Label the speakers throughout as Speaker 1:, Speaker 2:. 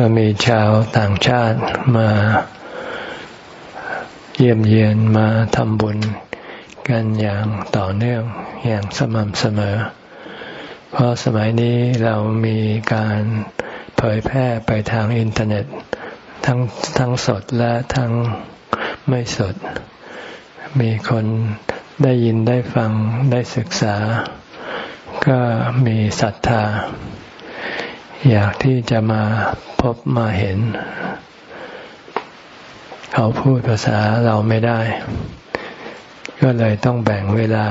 Speaker 1: ก็มีชาวต่างชาติมาเยี่ยมเยียนมาทำบุญกันอย่างต่อเนื่องอย่างสม่ำเสมอ เพราะสมัยนี้เรามีการเผยแพร่ไปทางอินเทอร์เน็ต ทั้งทั้งสดและทั้งไม่สด มีคนได้ยินได้ฟังได้ศึกษา ก็มีศรัทธา อยากที่จะมาพบมาเห็น เขาพูดภาษาเราไม่ได้ ก็เลยต้องแบ่งเวลา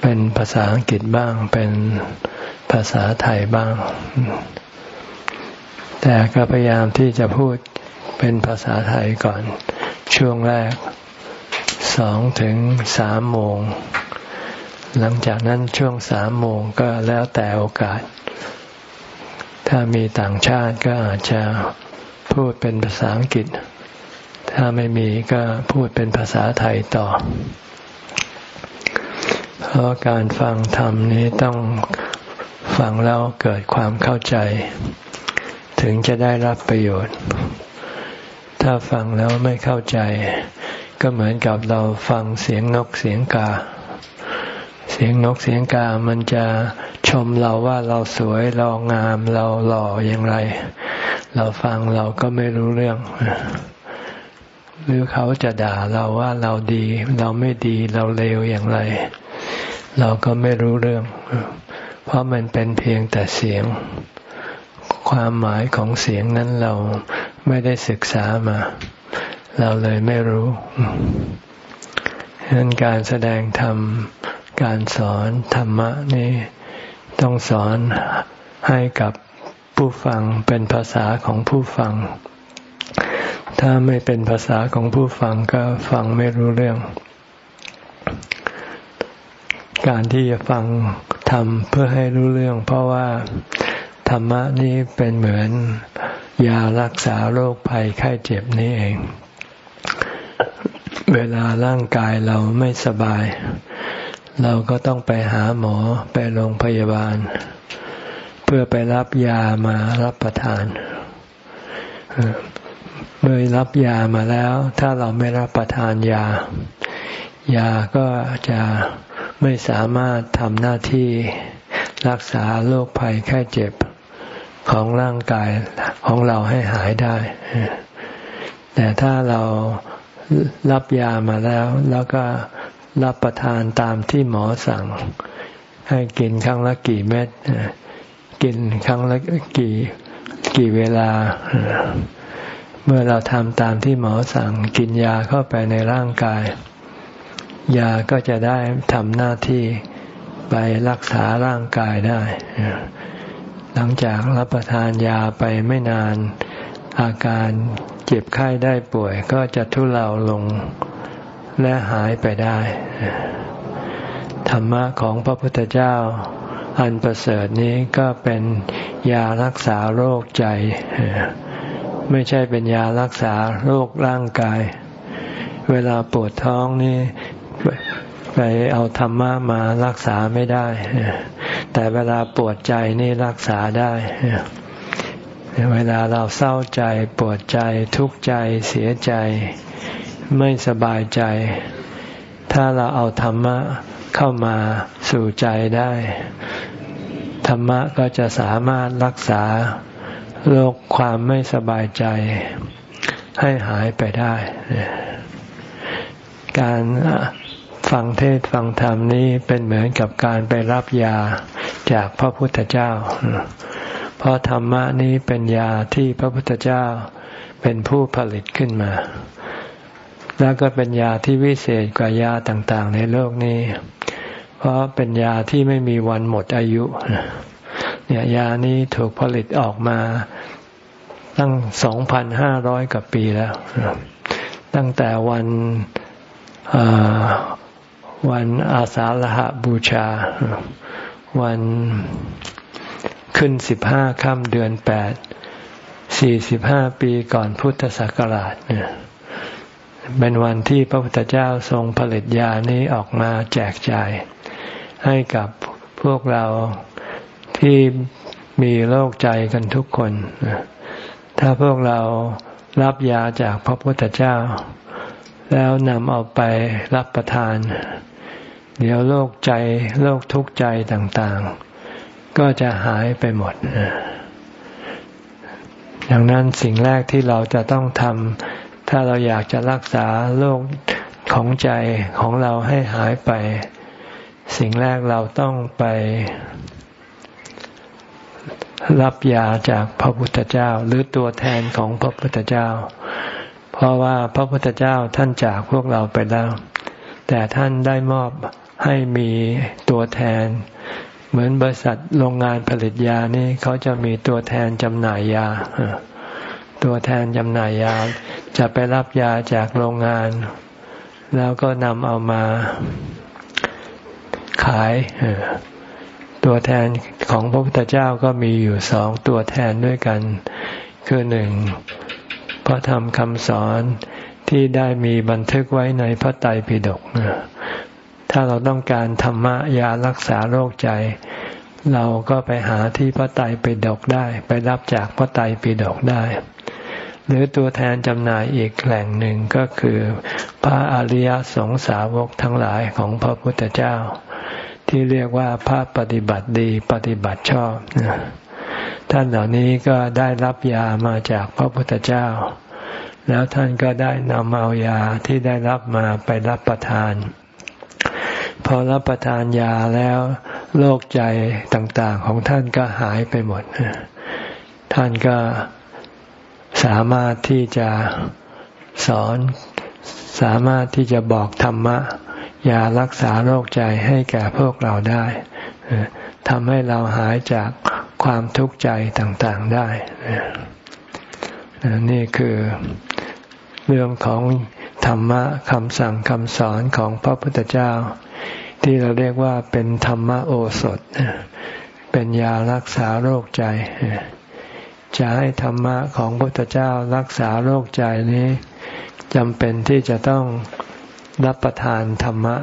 Speaker 1: เป็นภาษาอังกฤษบ้าง เป็นภาษาไทยบ้าง แต่ก็พยายามที่จะพูดเป็นภาษาไทยก่อน ช่วงแรกสองถึงสามโมง หลังจากนั้นช่วงสามโมงก็แล้วแต่โอกาส ถ้ามีต่างชาติก็อาจจะพูดเป็นภาษาอังกฤษ ถ้าไม่มีก็พูดเป็นภาษาไทยต่อ เพราะการฟังธรรมนี้ต้องฟังแล้วเกิดความเข้าใจ ถึงจะได้รับประโยชน์ ถ้าฟังแล้วไม่เข้าใจ ก็เหมือนกับเราฟังเสียงนกเสียงกา เสียงนกเสียงกา มันจะชมเราว่าเราสวยเรางามเราหล่ออย่างไร เราฟังเราก็ไม่รู้เรื่อง หรือเขาจะด่าเราว่าเราดี เราไม่ดีเราเลวอย่างไร เราก็ไม่รู้เรื่อง เพราะมันเป็นเพียงแต่เสียง ความหมายของเสียงนั้นเราไม่ได้ศึกษามา เราเลยไม่รู้ฉะนั้นการแสดงธรรม การสอนธรรมะนี่ต้องสอนให้กับผู้ฟังเป็นภาษาของผู้ฟัง ถ้าไม่เป็นภาษาของผู้ฟังก็ฟังไม่รู้เรื่อง การที่จะฟังธรรมเพื่อให้รู้เรื่อง เพราะว่าธรรมะนี้เป็นเหมือนยารักษาโรคภัยไข้เจ็บนี้เอง เวลาร่างกายเราไม่สบาย เราก็ต้องไปหาหมอไปโรงพยาบาล เพื่อไปรับยามารับประทาน เมื่อรับยามาแล้ว ถ้าเราไม่รับประทานยา ยาก็จะไม่สามารถทำหน้าที่รักษาโรคภัยแค่เจ็บของร่างกายของเราให้หายได้ แต่ถ้าเรารับยามาแล้ว แล้วก็ รับประทานตามที่หมอสั่ง ให้กินครั้งละกี่เม็ดกินครั้งละกี่กี่เวลา เมื่อเราทำตามที่หมอสั่ง กินยาเข้าไปในร่างกาย ยาก็จะได้ทำหน้าที่ไปรักษาร่างกายได้ หลังจากรับประทานยาไปไม่นานอาการเจ็บไข้ได้ป่วยก็จะทุเลาลง และหายไปได้ ธรรมะของพระพุทธเจ้า อันประเสริฐนี้ก็เป็นยารักษาโรคใจ ไม่ใช่เป็นยารักษาโรคร่างกาย เวลาปวดท้องนี่ไปเอาธรรมะมารักษาไม่ได้ แต่เวลาปวดใจนี่รักษาได้ เวลาเราเศร้าใจปวดใจทุกข์ใจเสียใจ ไม่สบายใจ ถ้าเราเอาธรรมะเข้ามาสู่ใจได้ ธรรมะก็จะสามารถรักษาโรคความไม่สบายใจ ให้หายไปได้ การฟังเทศฟังธรรมนี้เป็นเหมือนกับการไปรับยาจากพระพุทธเจ้า เพราะธรรมะนี้เป็นยาที่พระพุทธเจ้าเป็นผู้ผลิตขึ้นมา แล้วก็เป็นยาที่วิเศษกว่ายาต่างๆ ในโลกนี้ เพราะเป็นยาที่ไม่มีวันหมดอายุ เนี่ยยานี้ถูกผลิตออกมาตั้งสองพันห้าร้อยกว่าปีแล้ว ตั้งแต่วันวันอาสาฬหบูชา วันขึ้นสิบห้าค่ำเดือนแปดสี่สิบห้าปีก่อนพุทธศักราชเนี่ย เป็นวันที่พระพุทธเจ้าทรงผลิตยานี้ออกมาแจกจ่ายให้กับพวกเราที่มีโรคใจกันทุกคน ถ้าพวกเรารับยาจากพระพุทธเจ้า แล้วนำเอาไปรับประทาน เดี๋ยวโรคใจโรคทุกข์ใจต่างๆ ก็จะหายไปหมดดังนั้นสิ่งแรกที่เราจะต้องทำ ถ้าเราอยากจะรักษาโรคของใจของเราให้หายไป สิ่งแรกเราต้องไป รับยาจากพระพุทธเจ้า หรือตัวแทนของพระพุทธเจ้า เพราะว่าพระพุทธเจ้าท่านจากพวกเราไปแล้ว แต่ท่านได้มอบให้มีตัวแทน เหมือนบริษัทโรงงานผลิตยานี่เขาจะมีตัวแทนจำหน่ายยา ตัวแทนจำหน่ายยาจะไปรับยาจากโรงงาน แล้วก็นำเอามาขายตัวแทนของพระพุทธเจ้าก็มีอยู่สองตัวแทนด้วยกัน คือหนึ่งพระธรรมคำสอนที่ได้มีบันทึกไว้ในพระไตรปิฎกถ้าเราต้องการธรรมะยารักษาโรคใจ เราก็ไปหาที่พระไตรปิฎกได้ ไปรับจากพระไตรปิฎกได้ หรือตัวแทนจำหน่ายอีกแหล่งหนึ่งก็คือ พระอริยสงสาวกทั้งหลายของพระพุทธเจ้า ที่เรียกว่าพระปฏิบัติดีปฏิบัติชอบท่านเหล่านี้ก็ได้รับยามาจากพระพุทธเจ้า แล้วท่านก็ได้นำเอายาที่ได้รับมาไปรับประทาน พอรับประทานยาแล้ว โรคใจต่าง ๆ ของท่านก็หายไปหมด ท่านก็สามารถที่จะสอนสามารถที่จะบอกธรรมะยารักษาโรคใจให้แก่พวกเราได้ทำให้เราหายจากความทุกข์ใจต่างๆได้นี่คือเรื่องของธรรมะคำสั่งคำสอนของพระพุทธเจ้า ที่เราเรียกว่าเป็นธรรมโอสถ เป็นยารักษาโรคใจ จะให้ธรรมะของพระพุทธเจ้ารักษาโรคใจนี้จำเป็นที่จะต้องรับประทานธรรมะ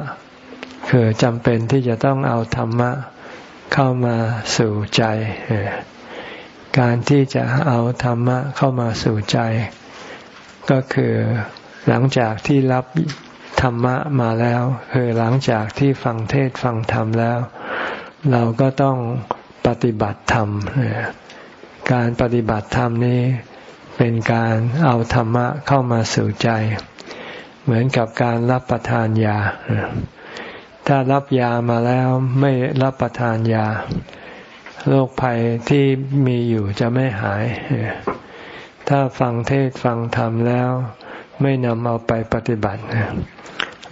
Speaker 1: คือจำเป็นที่จะต้องเอาธรรมะเข้ามาสู่ใจ การที่จะเอาธรรมะเข้ามาสู่ใจ ก็คือหลังจากที่รับ ธรรมะมาแล้วคือหลังจากที่ฟังเทศฟังธรรมแล้ว เราก็ต้องปฏิบัติธรรม การปฏิบัติธรรมนี้เป็นการเอาธรรมะเข้ามาสู่ใจ เหมือนกับการรับประทานยา ถ้ารับยามาแล้วไม่รับประทานยาโรคภัยที่มีอยู่จะไม่หาย ถ้าฟังเทศฟังธรรมแล้ว ไม่นำเอาไปปฏิบัติ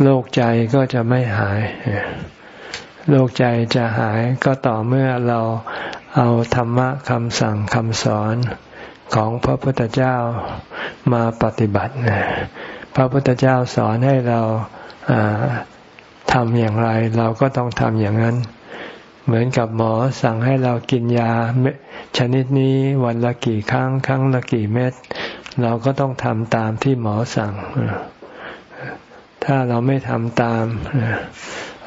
Speaker 1: โรคใจก็จะไม่หายโรคใจจะหายก็ต่อเมื่อเราเอาธรรมะคำสั่งคำสอนของพระพุทธเจ้ามาปฏิบัติพระพุทธเจ้าสอนให้เราทำอย่างไร เราก็ต้องทำอย่างนั้น เหมือนกับหมอสั่งให้เรากินยาชนิดนี้วันละกี่ครั้ง ครั้งละกี่เม็ด เราก็ต้องทำตามที่หมอสั่ง ถ้าเราไม่ทำตาม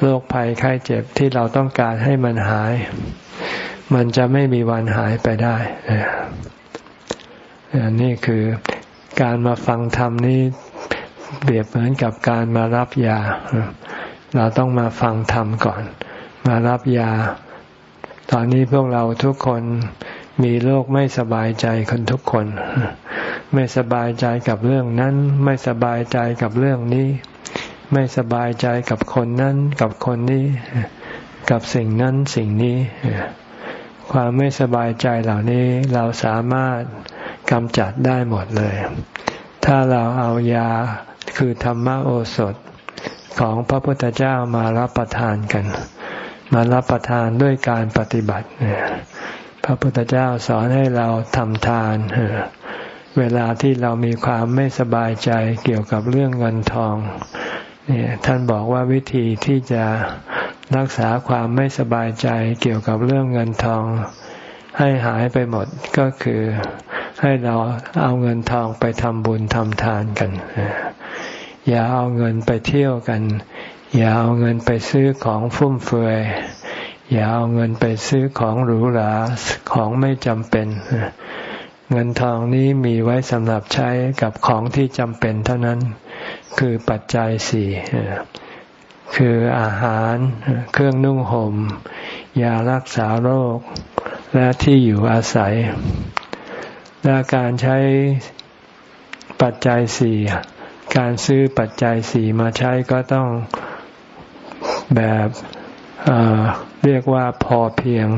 Speaker 1: โรคภัยไข้เจ็บที่เราต้องการให้มันหาย มันจะไม่มีวันหายไปได้นี่คือการมาฟังธรรมนี้เปรียบเหมือนกับการมารับยา เราต้องมาฟังธรรมก่อน มารับยา ตอนนี้พวกเราทุกคน มีโรคไม่สบายใจคนทุกคน ไม่สบายใจกับเรื่องนั้น ไม่สบายใจกับเรื่องนี้ ไม่สบายใจกับคนนั้น กับคนนี้ กับสิ่งนั้นสิ่งนี้ ความไม่สบายใจเหล่านี้เราสามารถกำจัดได้หมดเลย ถ้าเราเอายาคือธรรมโอสถของพระพุทธเจ้ามารับประทานกัน มารับประทานด้วยการปฏิบัติ ระพุทธเจ้าสอนให้เราทำทานเวลาที่เรามีความไม่สบายใจเกี่ยวกับเรื่องเงินทองเนี่ยท่านบอกว่าวิธีที่จะรักษาความไม่สบายใจเกี่ยวกับเรื่องเงินทอง ให้หายไปหมดก็คือให้เราเอาเงินทองไปทำบุญทำทานกัน อย่าเอาเงินไปเที่ยวกัน อย่าเอาเงินไปซื้อของฟุ่มเฟือย อย่าเอาเงินไปซื้อของหรูหราของไม่จำเป็น เงินทองนี้มีไว้สำหรับใช้กับของที่จำเป็นเท่านั้น คือปัจจัยสี่คืออาหาร เครื่องนุ่งหม่ม ยารักษาโรค และที่อยู่อาศัย และการใช้ปัจจัยสี่ การซื้อปัจจัยสี่มาใช้ก็ต้องแบบ เรียกว่าพอเพียง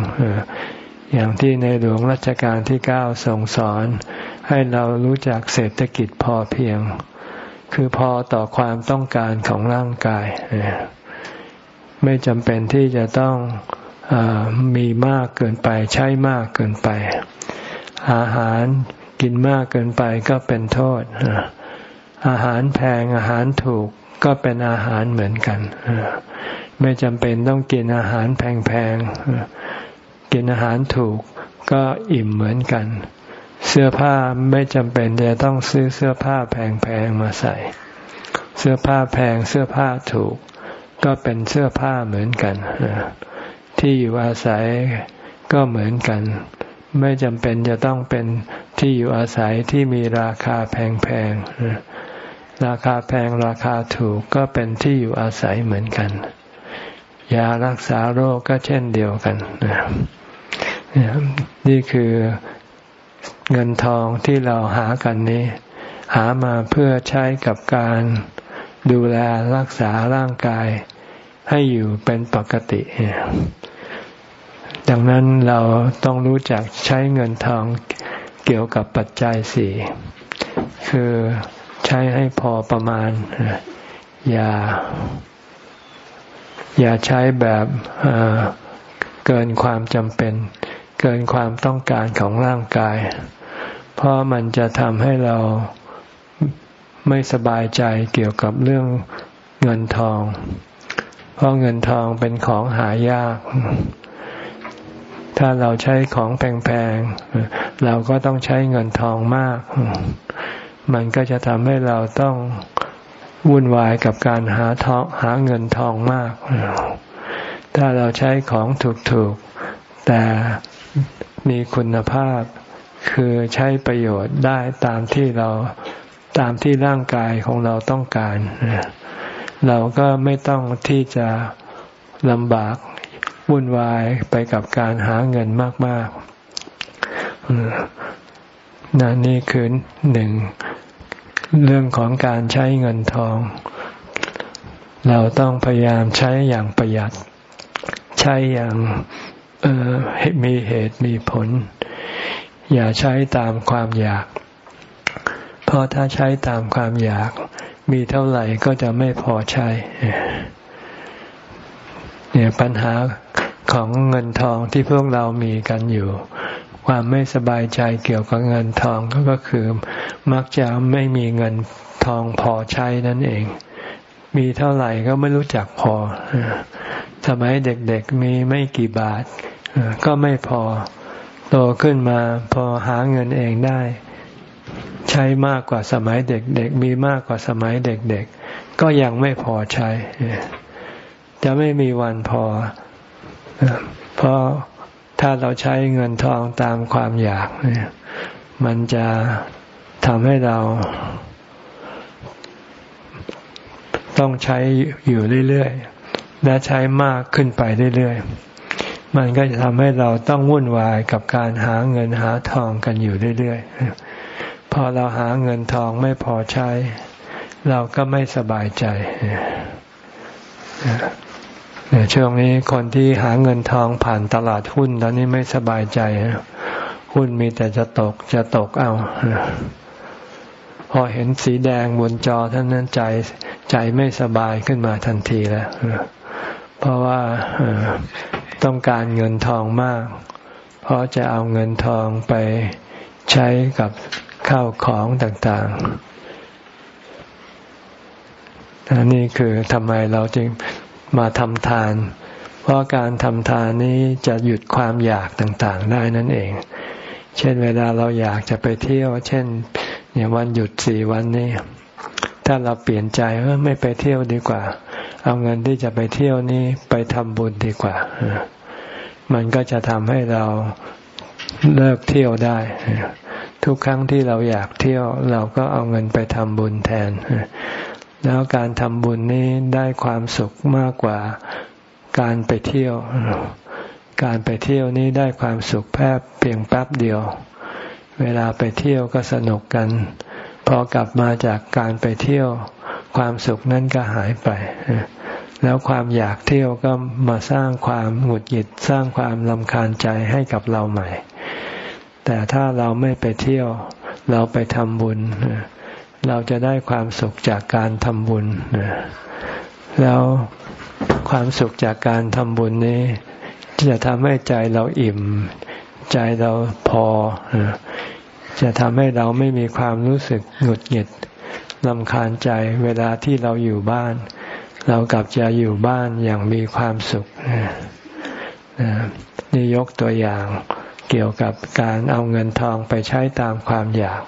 Speaker 1: อย่างที่ในหลวงรัชกาลที่เก้าทรงสอน ให้เรารู้จักเศรษฐกิจพอเพียง คือพอต่อความต้องการของร่างกาย ไม่จำเป็นที่จะต้องอมีมากเกินไปใช้มากเกินไป อาหารกินมากเกินไปก็เป็นโทษ อาหารแพงอาหารถูกก็เป็นอาหารเหมือนกัน ไม่จำเป็นต้องกินอาหารแพงๆ กินอาหารถูกก็อิ่มเหมือนกัน เสื้อผ้าไม่จำเป็นจะต้องซื้อเสื้อผ้าแพงๆมาใส่ เสื้อผ้าแพงเสื้อผ้าถูก ก็เป็นเสื้อผ้าเหมือนกัน ที่อยู่อาศัยก็เหมือนกัน ไม่จำเป็นจะต้องเป็นที่อยู่อาศัยที่มีราคาแพงๆราคาแพงราคาถูกก็เป็นที่อยู่อาศัยเหมือนกัน ยารักษาโรคก็เช่นเดียวกันนี่คือเงินทองที่เราหากันนี้ หามาเพื่อใช้กับการดูแลรักษาร่างกายให้อยู่เป็นปกติ ดังนั้นเราต้องรู้จักใช้เงินทองเกี่ยวกับปัจจัยสี่คือใช้ให้พอประมาณ อย่า อย่าใช้แบบเกินความจำเป็น เกินความต้องการของร่างกาย เพราะมันจะทำให้เราไม่สบายใจเกี่ยวกับเรื่องเงินทอง เพราะเงินทองเป็นของหายาก ถ้าเราใช้ของแพงๆ เราก็ต้องใช้เงินทองมาก มันก็จะทำให้เราต้อง วุ่นวายกับการหาทองหาเงินทองมาก ถ้าเราใช้ของถูกๆ แต่มีคุณภาพ คือใช้ประโยชน์ได้ตามที่เราตามที่ร่างกายของเราต้องการ เราก็ไม่ต้องที่จะลำบากวุ่นวายไปกับการหาเงินมากๆนนี่คือหนึ่ง เรื่องของการใช้เงินทอง เราต้องพยายามใช้อย่างประหยัด ใช้อย่างมีเหตุมีผล อย่าใช้ตามความอยาก เพราะถ้าใช้ตามความอยาก มีเท่าไหร่ก็จะไม่พอใช้เนี่ยปัญหาของเงินทองที่พวกเรามีกันอยู่ ความไม่สบายใจเกี่ยวกับเงินทองก็คือมักจะไม่มีเงินทองพอใช้นั่นเอง มีเท่าไหร่ก็ไม่รู้จักพอ สมัยเด็กๆมีไม่กี่บาท ก็ไม่พอ โตขึ้นมาพอหาเงินเองได้ ใช้มากกว่าสมัยเด็กๆ มีมากกว่าสมัยเด็กๆ ก็ยังไม่พอใช้ จะไม่มีวันพอ เพราะ ถ้าเราใช้เงินทองตามความอยาก มันจะทำให้เราต้องใช้อยู่เรื่อยๆ และใช้มากขึ้นไปเรื่อยๆ มันก็จะทำให้เราต้องวุ่นวายกับการหาเงินหาทองกันอยู่เรื่อยๆ พอเราหาเงินทองไม่พอใช้ เราก็ไม่สบายใจ ช่วงนี้คนที่หาเงินทองผ่านตลาดหุ้นตอนนี้ไม่สบายใจ หุ้นมีแต่จะตกจะตกเอา พอเห็นสีแดงบนจอท่านนั้นใจใจไม่สบายขึ้นมาทันทีแล้ว เพราะว่าต้องการเงินทองมาก เพราะจะเอาเงินทองไปใช้กับข้าวของต่างๆนี่คือทำไมเราจึง มาทำทาน เพราะการทำทานนี้จะหยุดความอยากต่างๆ ได้นั่นเอง เช่นเวลาเราอยากจะไปเที่ยว เช่น เนี่ยวันหยุดสี่วันนี้ ถ้าเราเปลี่ยนใจว่าไม่ไปเที่ยวดีกว่า เอาเงินที่จะไปเที่ยวนี้ไปทำบุญดีกว่า มันก็จะทำให้เราเลิกเที่ยวได้ ทุกครั้งที่เราอยากเที่ยว เราก็เอาเงินไปทำบุญแทน แล้วการทำบุญนี้ได้ความสุขมากกว่าการไปเที่ยว การไปเที่ยวนี้ได้ความสุขแค่เพียงแป๊บเดียว เวลาไปเที่ยวก็สนุกกัน พอกลับมาจากการไปเที่ยว ความสุขนั้นก็หายไป แล้วความอยากเที่ยวก็มาสร้างความหงุดหงิดสร้างความลำคาญใจให้กับเราใหม่ แต่ถ้าเราไม่ไปเที่ยว เราไปทำบุญเเราจะได้ความสุขจากการทำบุญ แล้วความสุขจากการทำบุญนี้ จะทำให้ใจเราอิ่ม ใจเราพอ จะทำให้เราไม่มีความรู้สึกหงุดหงิดลำคาญใจเวลาที่เราอยู่บ้าน เรากลับจะอยู่บ้านอย่างมีความสุขนี่ยกตัวอย่างเกี่ยวกับการเอาเงินทองไปใช้ตามความอยาก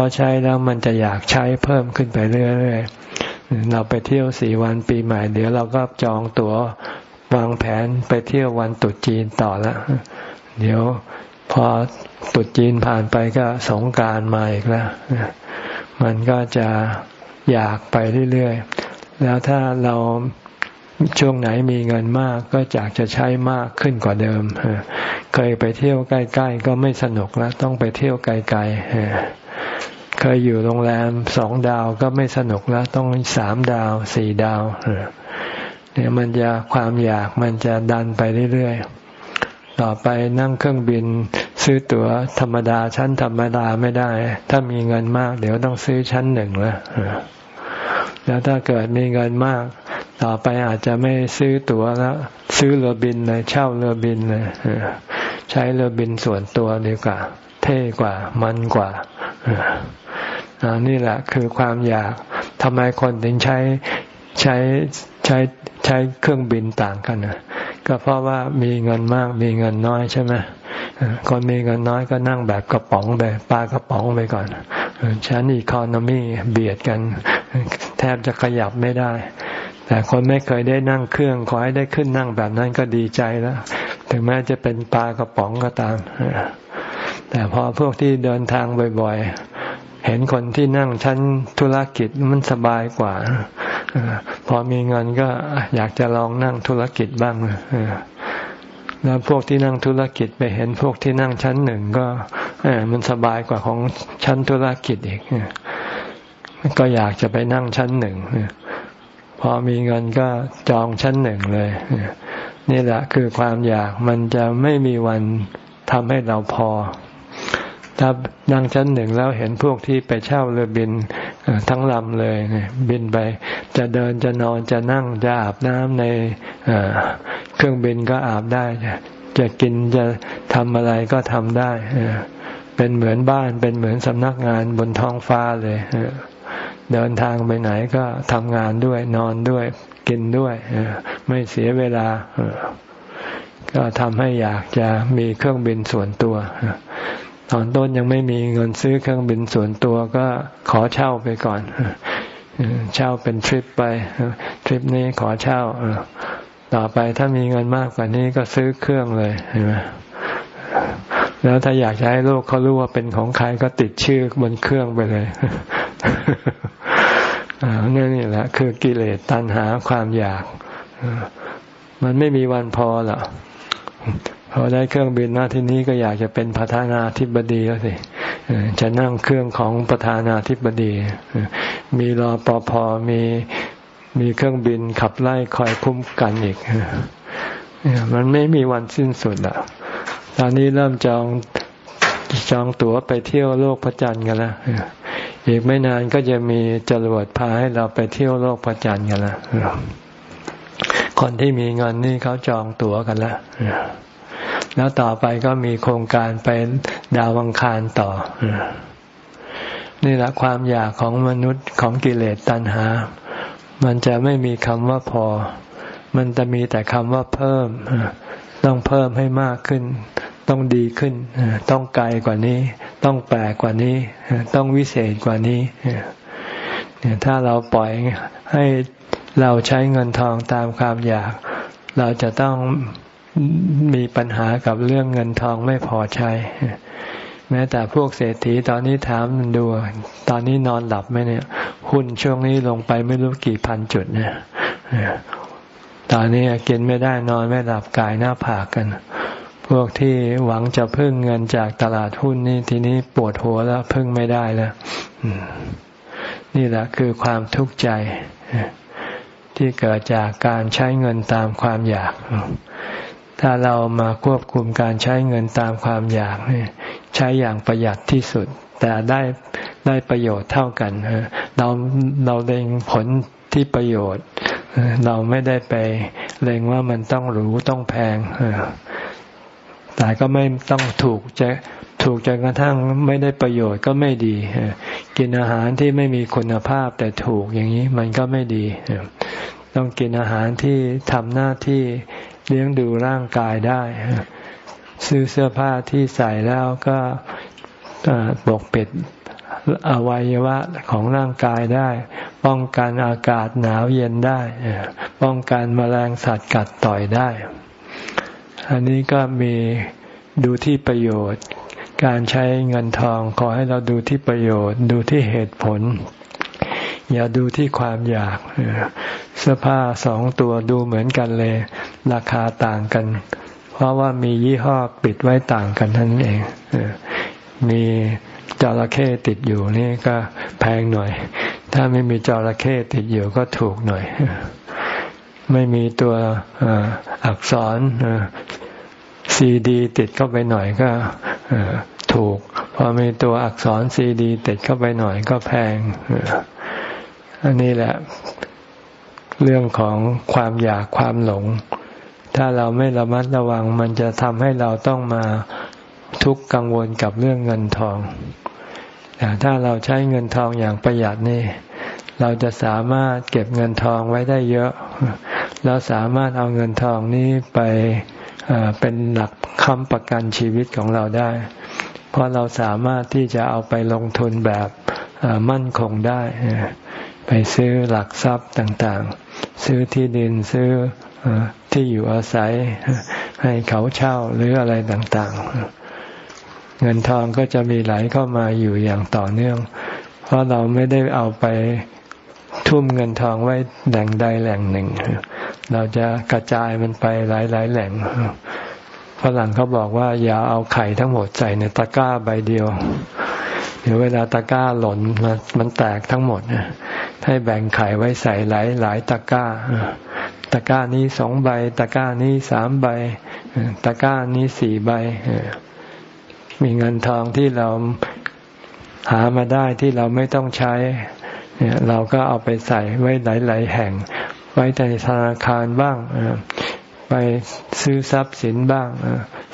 Speaker 1: พอใช้แล้วมันจะอยากใช้เพิ่มขึ้นไปเรื่อยๆเราไปเที่ยวสี่วันปีใหม่ เดี๋ยวเราก็จองตัว๋ววางแผนไปเที่ยววันตุษจีนต่อละเดี๋ยวพอตุษจีนผ่านไปก็สงการมาอีกแล้วมันก็จะอยากไปเรื่อยๆ แล้วถ้าเราช่วงไหนมีเงินมากก็อยากจะใช้มากขึ้นกว่าเดิม เคยไปเที่ยวใกล้ ๆ ก็ไม่สนุกแล้ว ต้องไปเที่ยวไกลๆ เคยอยู่โรงแรมสองดาวก็ไม่สนุกแล้ว ต้องสามดาวสี่ดาวเนี่ยมันจะความอยากมันจะดันไปเรื่อยๆ ต่อไปนั่งเครื่องบิน ซื้อตั๋วธรรมดาชั้นธรรมดาไม่ได้ ถ้ามีเงินมาก เดี๋ยวต้องซื้อชั้นหนึ่งแล้วแล้วถ้าเกิดมีเงินมาก ต่อไปอาจจะไม่ซื้อตั๋วแล้ว ซื้อเรือบินเลยเช่าเรือบินเลยใช้เรือบินส่วนตัวดีกว่า เท่กว่ามันกว่า นี่แหละคือความอยากทำไมคนถึงใช้ใช้ใช้ใช้เครื่องบินต่างกันนะก็เพราะว่ามีเงินมากมีเงินน้อยใช่ไหมคนมีเงินน้อยก็นั่งแบบกระป๋องไปปลากระป๋องไปก่อนชั้นอีคอนมีเบียดกัน แทบจะขยับไม่ได้ แต่คนไม่เคยได้นั่งเครื่อง ขอให้ได้ขึ้นนั่งแบบนั้นก็ดีใจแล้ว ถึงแม้จะเป็นปลากระป๋องก็ตามแต่พอพวกที่เดินทางบ่อยๆ เห็นคนที่นั่งชั้นธุรกิจมันสบายกว่าพอมีเงินก็อยากจะลองนั่งธุรกิจบ้างแล้วพวกที่นั่งธุรกิจไปเห็นพวกที่นั่งชั้นหนึ่งก็มันสบายกว่าของชั้นธุรกิจอีกก็อยากจะไปนั่งชั้นหนึ่งพอมีเงินก็จองชั้นหนึ่งเลยนี่แหละคือความอยากมันจะไม่มีวันทำให้เราพอ ถ้านั่งชั้นหนึ่งแล้วเห็นพวกที่ไปเช่าเรือบินทั้งลำเลยบินไป จะเดินจะนอนจะนั่งจะอาบน้ำในเครื่องบินก็อาบได้ จะกินจะทำอะไรก็ทำได้เป็นเหมือนบ้านเป็นเหมือนสำนักงานบนท้องฟ้าเลยเดินทางไปไหนก็ทำงานด้วยนอนด้วย กินด้วยไม่เสียเวลาก็ทำให้อยากจะมีเครื่องบินส่วนตัว ตอนต้นยังไม่มีเงินซื้อเครื่องบินส่วนตัวก็ขอเช่าไปก่อนเช่าเป็นทริปไปทริปนี้ขอเช่าต่อไปถ้ามีเงินมากกว่านี้ก็ซื้อเครื่องเลยเห็นไหมแล้วถ้าอยากจะให้โลกเขารู้ว่าเป็นของใครก็ติดชื่อบนเครื่องไปเลยนี่นี่แหละ คือกิเลสตัณหาความอยาก มันไม่มีวันพอหรอก พอได้เครื่องบินมาที่นี้ก็อยากจะเป็นประธานาธิบดีแล้วสิจะนั่งเครื่องของประธานาธิบดี มีรอปภมีมีเครื่องบินขับไล่คอยคุ้มกันอีกมันไม่มีวันสิ้นสุดอะ ตอนนี้เริ่มจองจองตั๋วไปเที่ยวโลกพระจันทร์กันแล้วอีกไม่นานก็จะมีจรวดพาให้เราไปเที่ยวโลกพระจันทร์กันแล้วคนที่มีเงินนี่เขาจองตั๋วกันแล้ว แล้วต่อไปก็มีโครงการไปดาวังคารต่อ นี่แหละความอยากของมนุษย์ของกิเลสตัณหา มันจะไม่มีคำว่าพอ มันจะมีแต่คำว่าเพิ่ม ต้องเพิ่มให้มากขึ้น ต้องดีขึ้น ต้องไกลกว่านี้ ต้องแปลกกว่านี้ ต้องวิเศษกว่านี้เนี่ยถ้าเราปล่อยให้เราใช้เงินทองตามความอยาก เราจะต้อง มีปัญหากับเรื่องเงินทองไม่พอใช้ แม้แต่พวกเศรษฐีตอนนี้ถามดู ตอนนี้นอนหลับไหมเนี่ย หุ้นช่วงนี้ลงไปไม่รู้กี่พันจุดเนี่ยตอนนี้กินไม่ได้นอนไม่หลับกายหน้าผากกัน พวกที่หวังจะพึ่งเงินจากตลาดหุ้นนี่ทีนี้ปวดหัวแล้วพึ่งไม่ได้แล้วนี่แหละคือความทุกข์ใจที่เกิดจากการใช้เงินตามความอยาก ถ้าเรามาควบคุมการใช้เงินตามความอยากใช้อย่างประหยัดที่สุด แต่ได้ได้ประโยชน์เท่ากันเราเราเล็งผลที่ประโยชน์ เราไม่ได้ไปเล็งว่ามันต้องหรูต้องแพงแต่ก็ไม่ต้องถูกจะถูกจนกระทั่งไม่ได้ประโยชน์ก็ไม่ดี กินอาหารที่ไม่มีคุณภาพแต่ถูกอย่างนี้มันก็ไม่ดี ต้องกินอาหารที่ทำหน้าที่ เลี้ยงดูร่างกายได้ ซื้อเสื้อผ้าที่ใส่แล้วก็ปกปิดอวัยวะของร่างกายได้ ป้องกันอากาศหนาวเย็นได้ ป้องกันมแมลงสัตว์กัดต่อยได้ อันนี้ก็มีดูที่ประโยชน์ การใช้เงินทองขอให้เราดูที่ประโยชน์ ดูที่เหตุผล อย่าดูที่ความอยากเสื้อผ้าสองตัวดูเหมือนกันเลย ราคาต่างกัน เพราะว่ามียี่ห้อปิดไว้ต่างกันนั่นเองมีจระเข้ติดอยู่นี่ก็แพงหน่อย ถ้าไม่มีจระเข้ติดอยู่ก็ถูกหน่อย ไม่มีตัวอักษรซีดีติดเข้าไปหน่อยก็ถูก พอมีตัวอักษรซีดีติดเข้าไปหน่อยก็แพง อันนี้แหละ เรื่องของความอยากความหลง ถ้าเราไม่ระมัดระวัง มันจะทำให้เราต้องมาทุกข์กังวลกับเรื่องเงินทองแต่ถ้าเราใช้เงินทองอย่างประหยัดนี่ เราจะสามารถเก็บเงินทองไว้ได้เยอะ เราสามารถเอาเงินทองนี้ไปเป็นหลักค้ำประกันชีวิตของเราได้ เพราะเราสามารถที่จะเอาไปลงทุนแบบมั่นคงได้ ไปซื้อหลักทรัพย์ต่างๆ ซื้อที่ดินซื้อที่อยู่อาศัยให้เขาเช่าหรืออะไรต่างๆ เงินทองก็จะมีไหลเข้ามาอยู่อย่างต่อเนื่อง เพราะเราไม่ได้เอาไปทุ่มเงินทองไว้แหล่งใดแหล่งหนึ่ง เราจะกระจายมันไปหลายๆแหล่งฝรั่งเขาบอกว่าอย่าเอาไข่ทั้งหมดใส่ในตะกร้าใบเดียว ดี๋ยวเวลาตะกร้าหล่นมันมันแตกทั้งหมดให้แบ่งไข่ไว้ใส่หลายหลายตะกร้าตะกร้านี้สองใบ ตะกร้านี้สามใบ ตะกร้านี้สี่ใบ มีเงินทองที่เราหามาได้ที่เราไม่ต้องใช้เนี่ยเราก็เอาไปใส่ไว้หลาย ๆ แห่ง ไว้ในธนาคารบ้าง ไปซื้อทรัพย์สินบ้าง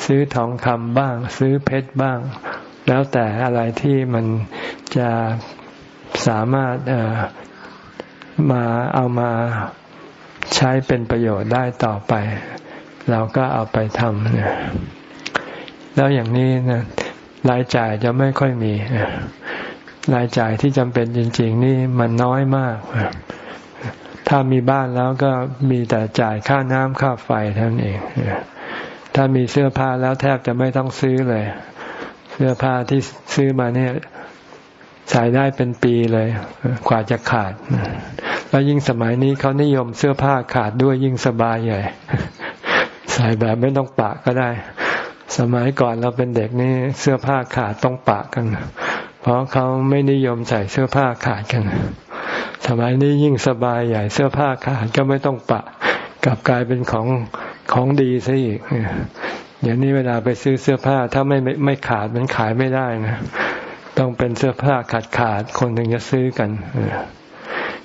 Speaker 1: ซื้อทองคำบ้าง ซื้อเพชรบ้าง แล้วแต่อะไรที่มันจะสามารถมาเอามาใช้เป็นประโยชน์ได้ต่อไป เราก็เอาไปทำเนี่ยแล้วอย่างนี้นะรายจ่ายจะไม่ค่อยมีรายจ่ายที่จำเป็นจริง ๆ นี่มันน้อยมาก ถ้ามีบ้านแล้วก็มีแต่จ่ายค่าน้ำค่าไฟเท่านั้นเองถ้ามีเสื้อผ้าแล้วแทบจะไม่ต้องซื้อเลย เสื้อผ้าที่ซื้อมาเนี่ยใส่ได้เป็นปีเลยกว่าจะขาด แล้วยิ่งสมัยนี้เขานิยมเสื้อผ้าขาดด้วยยิ่งสบายใหญ่ ใส่แบบไม่ต้องปะก็ได้ สมัยก่อนเราเป็นเด็กนี่เสื้อผ้าขาดต้องปะกัน เพราะเขาไม่นิยมใส่เสื้อผ้าขาดกัน สมัยนี้ยิ่งสบายใหญ่ เสื้อผ้าขาดก็ไม่ต้องปะ กลับกลายเป็นของของดีซะอีก เดี๋ยวนี้เวลาไปซื้อเสื้อผ้าถ้าไม่ไม่ขาดมันขายไม่ได้นะ ต้องเป็นเสื้อผ้าขาดขาดคนถึงจะซื้อกัน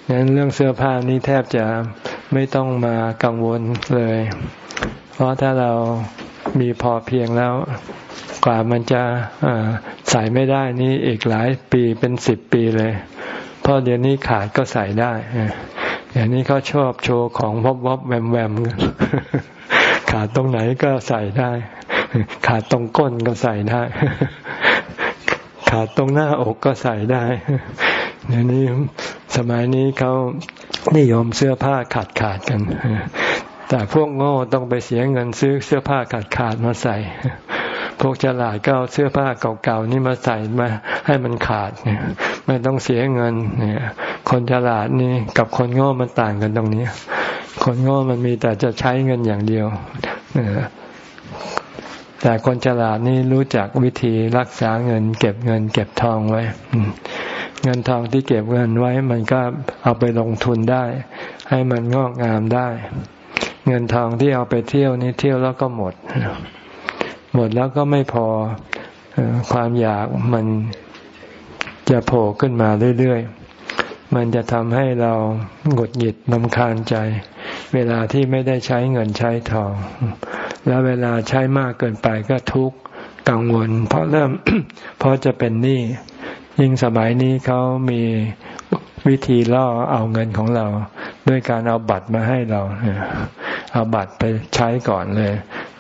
Speaker 1: งั้นเรื่องเสื้อผ้านี้แทบจะไม่ต้องมากังวลเลย เพราะถ้าเรามีพอเพียงแล้ว กว่ามันจะใส่ไม่ได้นี่อีกหลายปีเป็นสิบปีเลย เพราะเดี๋ยวนี้ขาดก็ใส่ได้อย่างนี้เขาชอบโชว์ของวบวบแวมแวม ขาดตรงไหนก็ใส่ได้ ขาดตรงก้นก็ใส่ได้ ขาดตรงหน้าอกก็ใส่ได้เดี๋ยวนี้สมัยนี้เขานิยมเสื้อผ้าขาดขาดกัน แต่พวกโง่ต้องไปเสียเงินซื้อเสื้อผ้าขาดขาดมาใส่พพวกฉลาดก็เอาเสื้อผ้าเก่าๆนี่มาใส่มาให้มันขาดเนี่ยไม่ต้องเสียเงินเนี่ย คนฉลาดนี่กับคนโง่มันต่างกันตรงนี้ คนโง่มันมีแต่จะใช้เงินอย่างเดียวแต่คนฉลาดนี่รู้จักวิธีรักษาเงิน เก็บเงิน เก็บทองไว้ เงินทองที่เก็บเงินไว้ มันก็เอาไปลงทุนได้ ให้มันงอกงามได้ เงินทองที่เอาไปเที่ยวนี่เที่ยวแล้วก็หมด หมดแล้วก็ไม่พอความอยากมันจะโผล่ขึ้นมาเรื่อยๆ มันจะทำให้เราหงุดหงิดนำคาญใจ เวลาที่ไม่ได้ใช้เงินใช้ทอง แล้วเวลาใช้มากเกินไปก็ทุกข์กังวล เพราะเริ่มเพราะจะเป็นหนี้ยิ่งสมัยนี้เขามีวิธีล่อเอาเงินของเรา ด้วยการเอาบัตรมาให้เราเอาบัตรไปใช้ก่อนเลย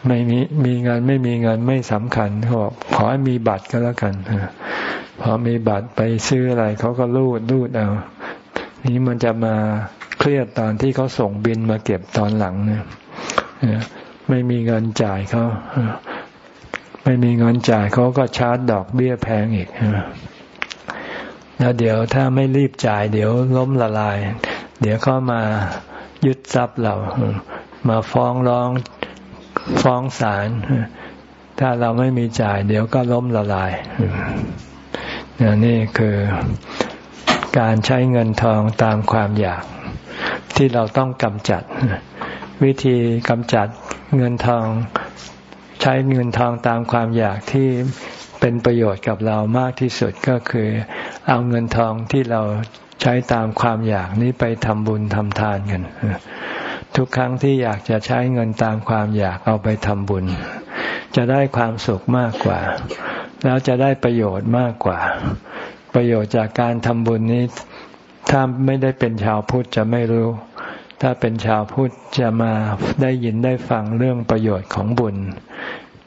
Speaker 1: ไม่มีมีเงินไม่มีเงินไม่สำคัญเขาบอกขอให้มีบัตรก็แล้วกันพอมีบัตรไปซื้ออะไรเขาก็รูดรูดเอา นี้มันจะมาเครียดตอนที่เขาส่งบินมาเก็บตอนหลังเนี่ยไม่มีเงินจ่ายเขาไม่มีเงินจ่ายเขาก็ชาร์จดอกเบี้ยแพงอีกแล้วเดี๋ยวถ้าไม่รีบจ่าย เดี๋ยวล้มละลาย เดี๋ยวเขามายึดทรัพย์เรา มาฟ้องร้องฟ้องศาลถ้าเราไม่มีจ่าย เดี๋ยวก็ล้มละลายนี่คือ การใช้เงินทองตามความอยาก ที่เราต้องกำจัด วิธีกำจัดเงินทอง ใช้เงินทองตามความอยากที่เป็นประโยชน์กับเรามากที่สุดก็คือ เอาเงินทองที่เราใช้ตามความอยากนี้ไปทำบุญทำทานกันทุกครั้งที่อยากจะใช้เงินตามความอยากเอาไปทำบุญ จะได้ความสุขมากกว่า แล้วจะได้ประโยชน์มากกว่า ประโยชน์จากการทำบุญนี้ ถ้าไม่ได้เป็นชาวพุทธจะไม่รู้ ถ้าเป็นชาวพุทธจะมาได้ยินได้ฟังเรื่องประโยชน์ของบุญ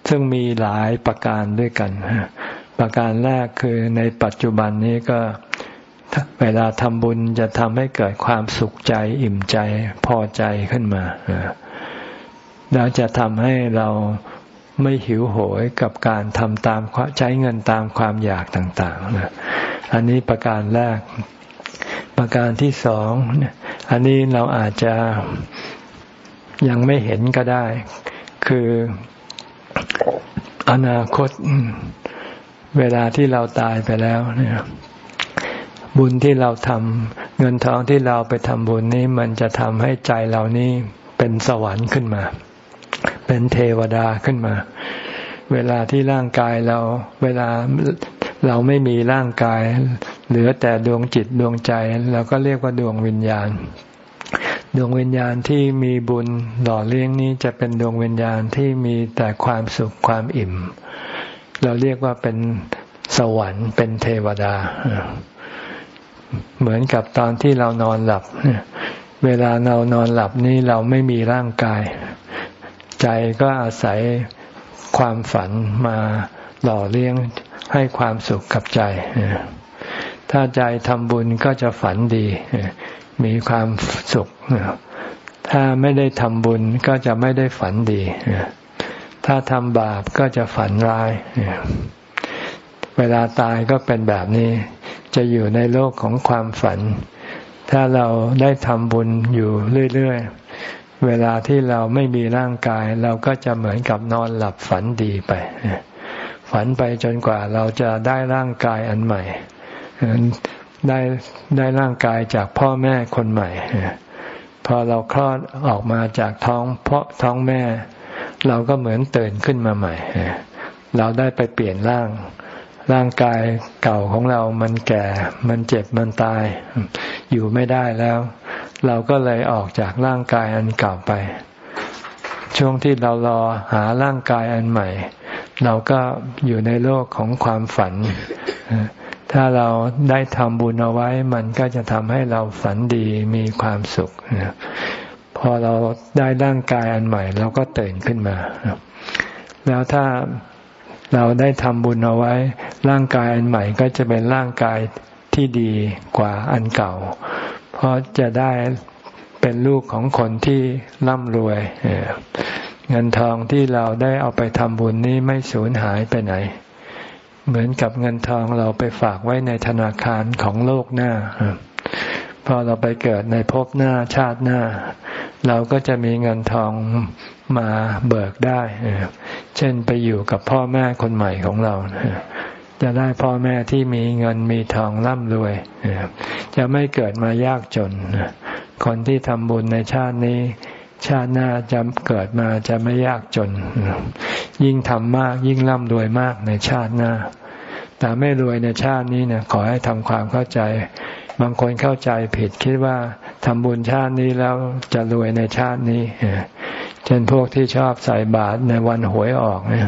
Speaker 1: ซึ่งมีหลายประการด้วยกัน ประการแรกคือในปัจจุบันนี้ก็เวลาทำบุญจะทำให้เกิดความสุขใจอิ่มใจพอใจขึ้นมาแล้วจะทำให้เรา ไม่หิวโหยกับการทำตามใช้เงินตามความอยากต่างๆอันนี้ประการแรก ประการที่สองอันนี้เราอาจจะยังไม่เห็นก็ได้ คืออนาคตเวลาที่เราตายไปแล้วเนี่ยบุญที่เราทำเงินทองที่เราไปทำบุญนี้ มันจะทำให้ใจเรานี้เป็นสวรรค์ขึ้นมา เป็นเทวดาขึ้นมา เวลาที่ร่างกายเรา เวลาเราไม่มีร่างกาย เหลือแต่ดวงจิตดวงใจเราก็เรียกว่าดวงวิญญาณ ดวงวิญญาณที่มีบุญหล่อเลี้ยงนี้จะเป็นดวงวิญญาณที่มีแต่ความสุขความอิ่ม เราเรียกว่าเป็นสวรรค์เป็นเทวดา เหมือนกับตอนที่เรานอนหลับ เวลาเรานอนหลับนี้เราไม่มีร่างกาย ใจก็อาศัยความฝันมาหล่อเลี้ยงให้ความสุขกับใจ ถ้าใจทำบุญก็จะฝันดี มีความสุข ถ้าไม่ได้ทำบุญก็จะไม่ได้ฝันดี ถ้าทำบาปก็จะฝันร้าย เวลาตายก็เป็นแบบนี้ จะอยู่ในโลกของความฝัน ถ้าเราได้ทำบุญอยู่เรื่อย ๆ เวลาที่เราไม่มีร่างกาย เราก็จะเหมือนกับนอนหลับฝันดีไป ฝันไปจนกว่าเราจะได้ร่างกายอันใหม่ ได้ได้ร่างกายจากพ่อแม่คนใหม่ พอเราคลอดออกมาจากท้องเพราะท้องแม่ เราก็เหมือนตื่นขึ้นมาใหม่ เราได้ไปเปลี่ยนร่างร่างกายเก่าของเรามันแก่ มันเจ็บ มันตาย อยู่ไม่ได้แล้ว เราก็เลยออกจากร่างกายอันเก่าไป ช่วงที่เรารอหาร่างกายอันใหม่ เราก็อยู่ในโลกของความฝัน ถ้าเราได้ทำบุญเอาไว้ มันก็จะทำให้เราฝันดีมีความสุข พอเราได้ร่างกายอันใหม่ เราก็ตื่นขึ้นมา แล้วถ้าเราได้ทำบุญเอาไว้ ร่างกายอันใหม่ก็จะเป็นร่างกายที่ดีกว่าอันเก่า เพราะจะได้เป็นลูกของคนที่ร่ำรวยเงินทองที่เราได้เอาไปทำบุญนี้ไม่สูญหายไปไหน เหมือนกับเงินทองเราไปฝากไว้ในธนาคารของโลกหน้าพอเราไปเกิดในภพหน้าชาติหน้า เราก็จะมีเงินทองมาเบิกได้ เช่นไปอยู่กับพ่อแม่คนใหม่ของเรา จะได้พ่อแม่ที่มีเงินมีทองร่ำรวย จะไม่เกิดมายากจน คนที่ทำบุญในชาตินี้ ชาติหน้าจะเกิดมาจะไม่ยากจน ยิ่งทำมากยิ่งร่ำรวยมากในชาติหน้า แต่ไม่รวยในชาตินี้เนี่ยขอให้ทำความเข้าใจ บางคนเข้าใจผิดคิดว่าทำบุญชาตินี้แล้วจะรวยในชาตินี้เช่นพวกที่ชอบใส่บาตรในวันหวยออกเนี่ย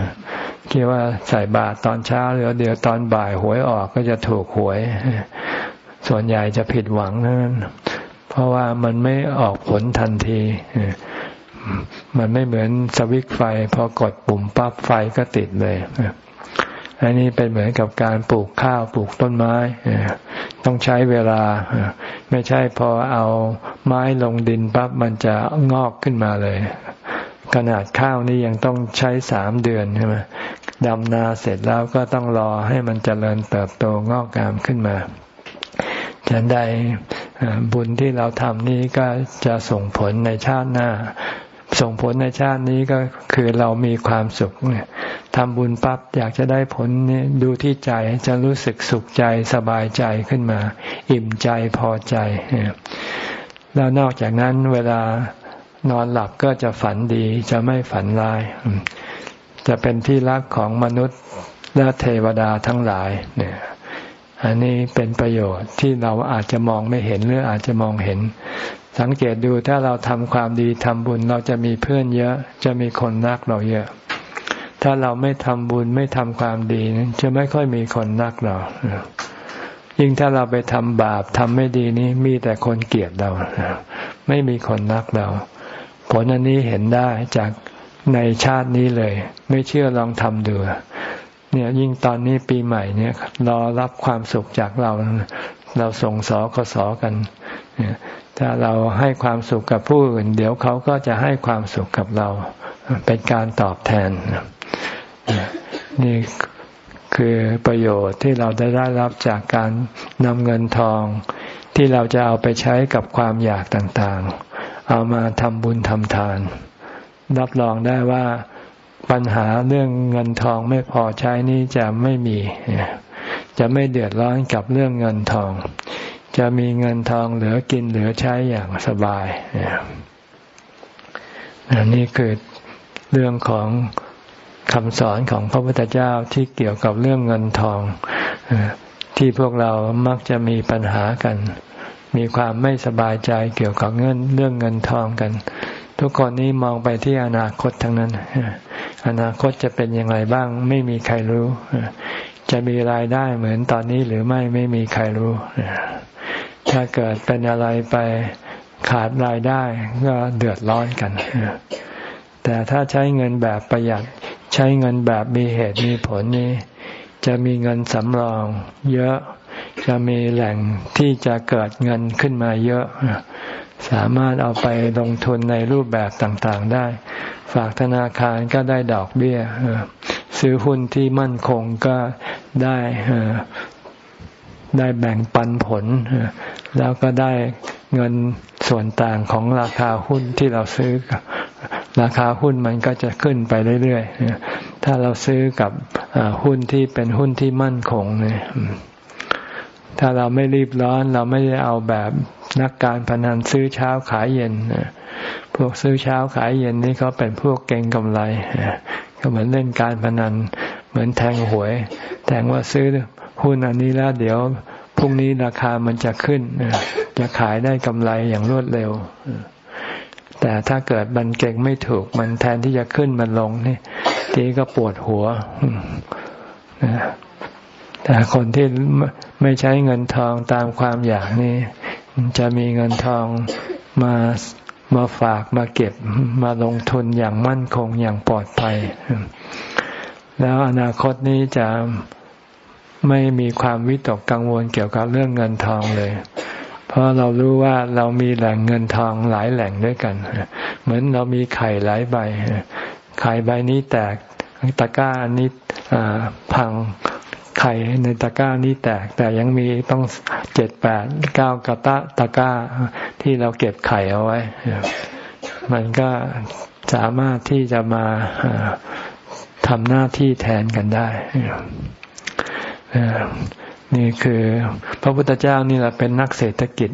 Speaker 1: คิดว่าใส่บาตรตอนเช้าหรือเดี๋ยวตอนบ่ายหวยออกก็จะถูกหวย ส่วนใหญ่จะผิดหวังนั่นเพราะว่ามันไม่ออกผลทันทีมันไม่เหมือนสวิตไฟ พอกดปุ่มปั๊บไฟก็ติดเลยอันนี้เป็นเหมือนกับการปลูกข้าวปลูกต้นไม้ต้องใช้เวลา ไม่ใช่พอเอาไม้ลงดินปั๊บมันจะงอกขึ้นมาเลย ขนาดข้าวนี่ยังต้องใช้สามเดือนใช่ไหมดำนาเสร็จแล้วก็ต้องรอให้มันเจริญเติบโตงอกงามขึ้นมาฉันใดบุญที่เราทำนี้ก็จะส่งผลในชาติหน้า ส่งผลในชาตินี้ก็คือเรามีความสุขเนี่ยทำบุญปั๊บอยากจะได้ผลนี้ดูที่ใจจะรู้สึกสุขใจสบายใจขึ้นมา อิ่มใจพอใจ แล้วนอกจากนั้นเวลา นอนหลับก็จะฝันดีจะไม่ฝันร้าย จะเป็นที่รักของมนุษย์และเทวดาทั้งหลายเนี่ยอันนี้เป็นประโยชน์ที่เราอาจจะมองไม่เห็นหรืออาจจะมองเห็น สังเกตดูถ้าเราทำความดีทำบุญเราจะมีเพื่อนเยอะ จะมีคนรักเราเยอะ ถ้าเราไม่ทำบุญไม่ทำความดีจะไม่ค่อยมีคนรักเรายิ่งถ้าเราไปทำบาปทำไม่ดีนี้มีแต่คนเกลียดเราไม่มีคนรักเรา ผลอันนี้เห็นได้จากในชาตินี้เลย ไม่เชื่อลองทำดูเนี่ยยิ่งตอนนี้ปีใหม่เนี่ยรอรับความสุขจากเรา เราส่งสอกสอกันถ้าเราให้ความสุขกับผู้อื่น เดี๋ยวเขาก็จะให้ความสุขกับเรา เป็นการตอบแทน นี่คือประโยชน์ที่เราได้ได้รับจากการนำเงินทอง ที่เราจะเอาไปใช้กับความอยากต่างๆ เอามาทำบุญทำทาน รับรองได้ว่าปัญหาเรื่องเงินทองไม่พอใช้นี้จะไม่มี จะไม่เดือดร้อนกับเรื่องเงินทอง จะมีเงินทองเหลือกินเหลือใช้อย่างสบายนี่คือเรื่องของคำสอนของพระพุทธเจ้าที่เกี่ยวกับเรื่องเงินทองที่พวกเรามักจะมีปัญหากัน มีความไม่สบายใจเกี่ยวกับเงินเรื่องเงินทองกัน ทุกคนนี้มองไปที่อนาคตทั้งนั้น อนาคตจะเป็นอย่างไรบ้าง ไม่มีใครรู้ จะมีรายได้เหมือนตอนนี้หรือไม่ไม่มีใครรู้ ถ้าเกิดเป็นอะไรไปขาดรายได้ก็เดือดร้อนกัน แต่ถ้าใช้เงินแบบประหยัด ใช้เงินแบบมีเหตุมีผลนี้ จะมีเงินสำรอง เยอะ จะมีแหล่งที่จะเกิดเงินขึ้นมาเยอะ สามารถเอาไปลงทุนในรูปแบบต่างๆได้ ฝากธนาคารก็ได้ดอกเบี้ยซื้อหุ้นที่มั่นคงก็ได้ได้แบ่งปันผล แล้วก็ได้เงินส่วนต่างของราคาหุ้นที่เราซื้อ ราคาหุ้นมันก็จะขึ้นไปเรื่อยๆถ้าเราซื้อกับหุ้นที่เป็นหุ้นที่มั่นคงเนี่ย ถ้าเราไม่รีบร้อนเราไม่ได้เอาแบบนักการพนันซื้อเช้าขายเย็นพวกซื้อเช้าขายเย็นนี่เขาเป็นพวกเก่งกำไรก็เหมือนเล่นการพนัน เหมือนแทงหวย แทงว่าซื้อหุ้นอันนี้แล้ว เดี๋ยวพรุ่งนี้ราคามันจะขึ้นจะขายได้กำไรอย่างรวดเร็วแต่ถ้าเกิดมันเก่งไม่ถูก มันแทนที่จะขึ้นมันลงนี่ทีก็ปวดหัว แต่คนที่ไม่ใช้เงินทองตามความอยากนี่จะมีเงินทองมามาฝากมาเก็บมาลงทุนอย่างมั่นคงอย่างปลอดภัย แล้วอนาคตนี้จะไม่มีความวิตกกังวลเกี่ยวกับเรื่องเงินทองเลย เพราะเรารู้ว่าเรามีแหล่งเงินทองหลายแหล่งด้วยกัน เหมือนเรามีไข่หลายใบ ไข่ใบนี้แตกตะกร้านี้พัง ไข่ในตะกร้านี้แตก แต่ยังมีต้องเจ็ดแปดเก้ากระตะตะกร้าที่เราเก็บไข่เอาไว้ มันก็สามารถที่จะมาทำหน้าที่แทนกันได้นี่คือพระพุทธเจ้านี่แหละเป็นนักเศรษฐกิจ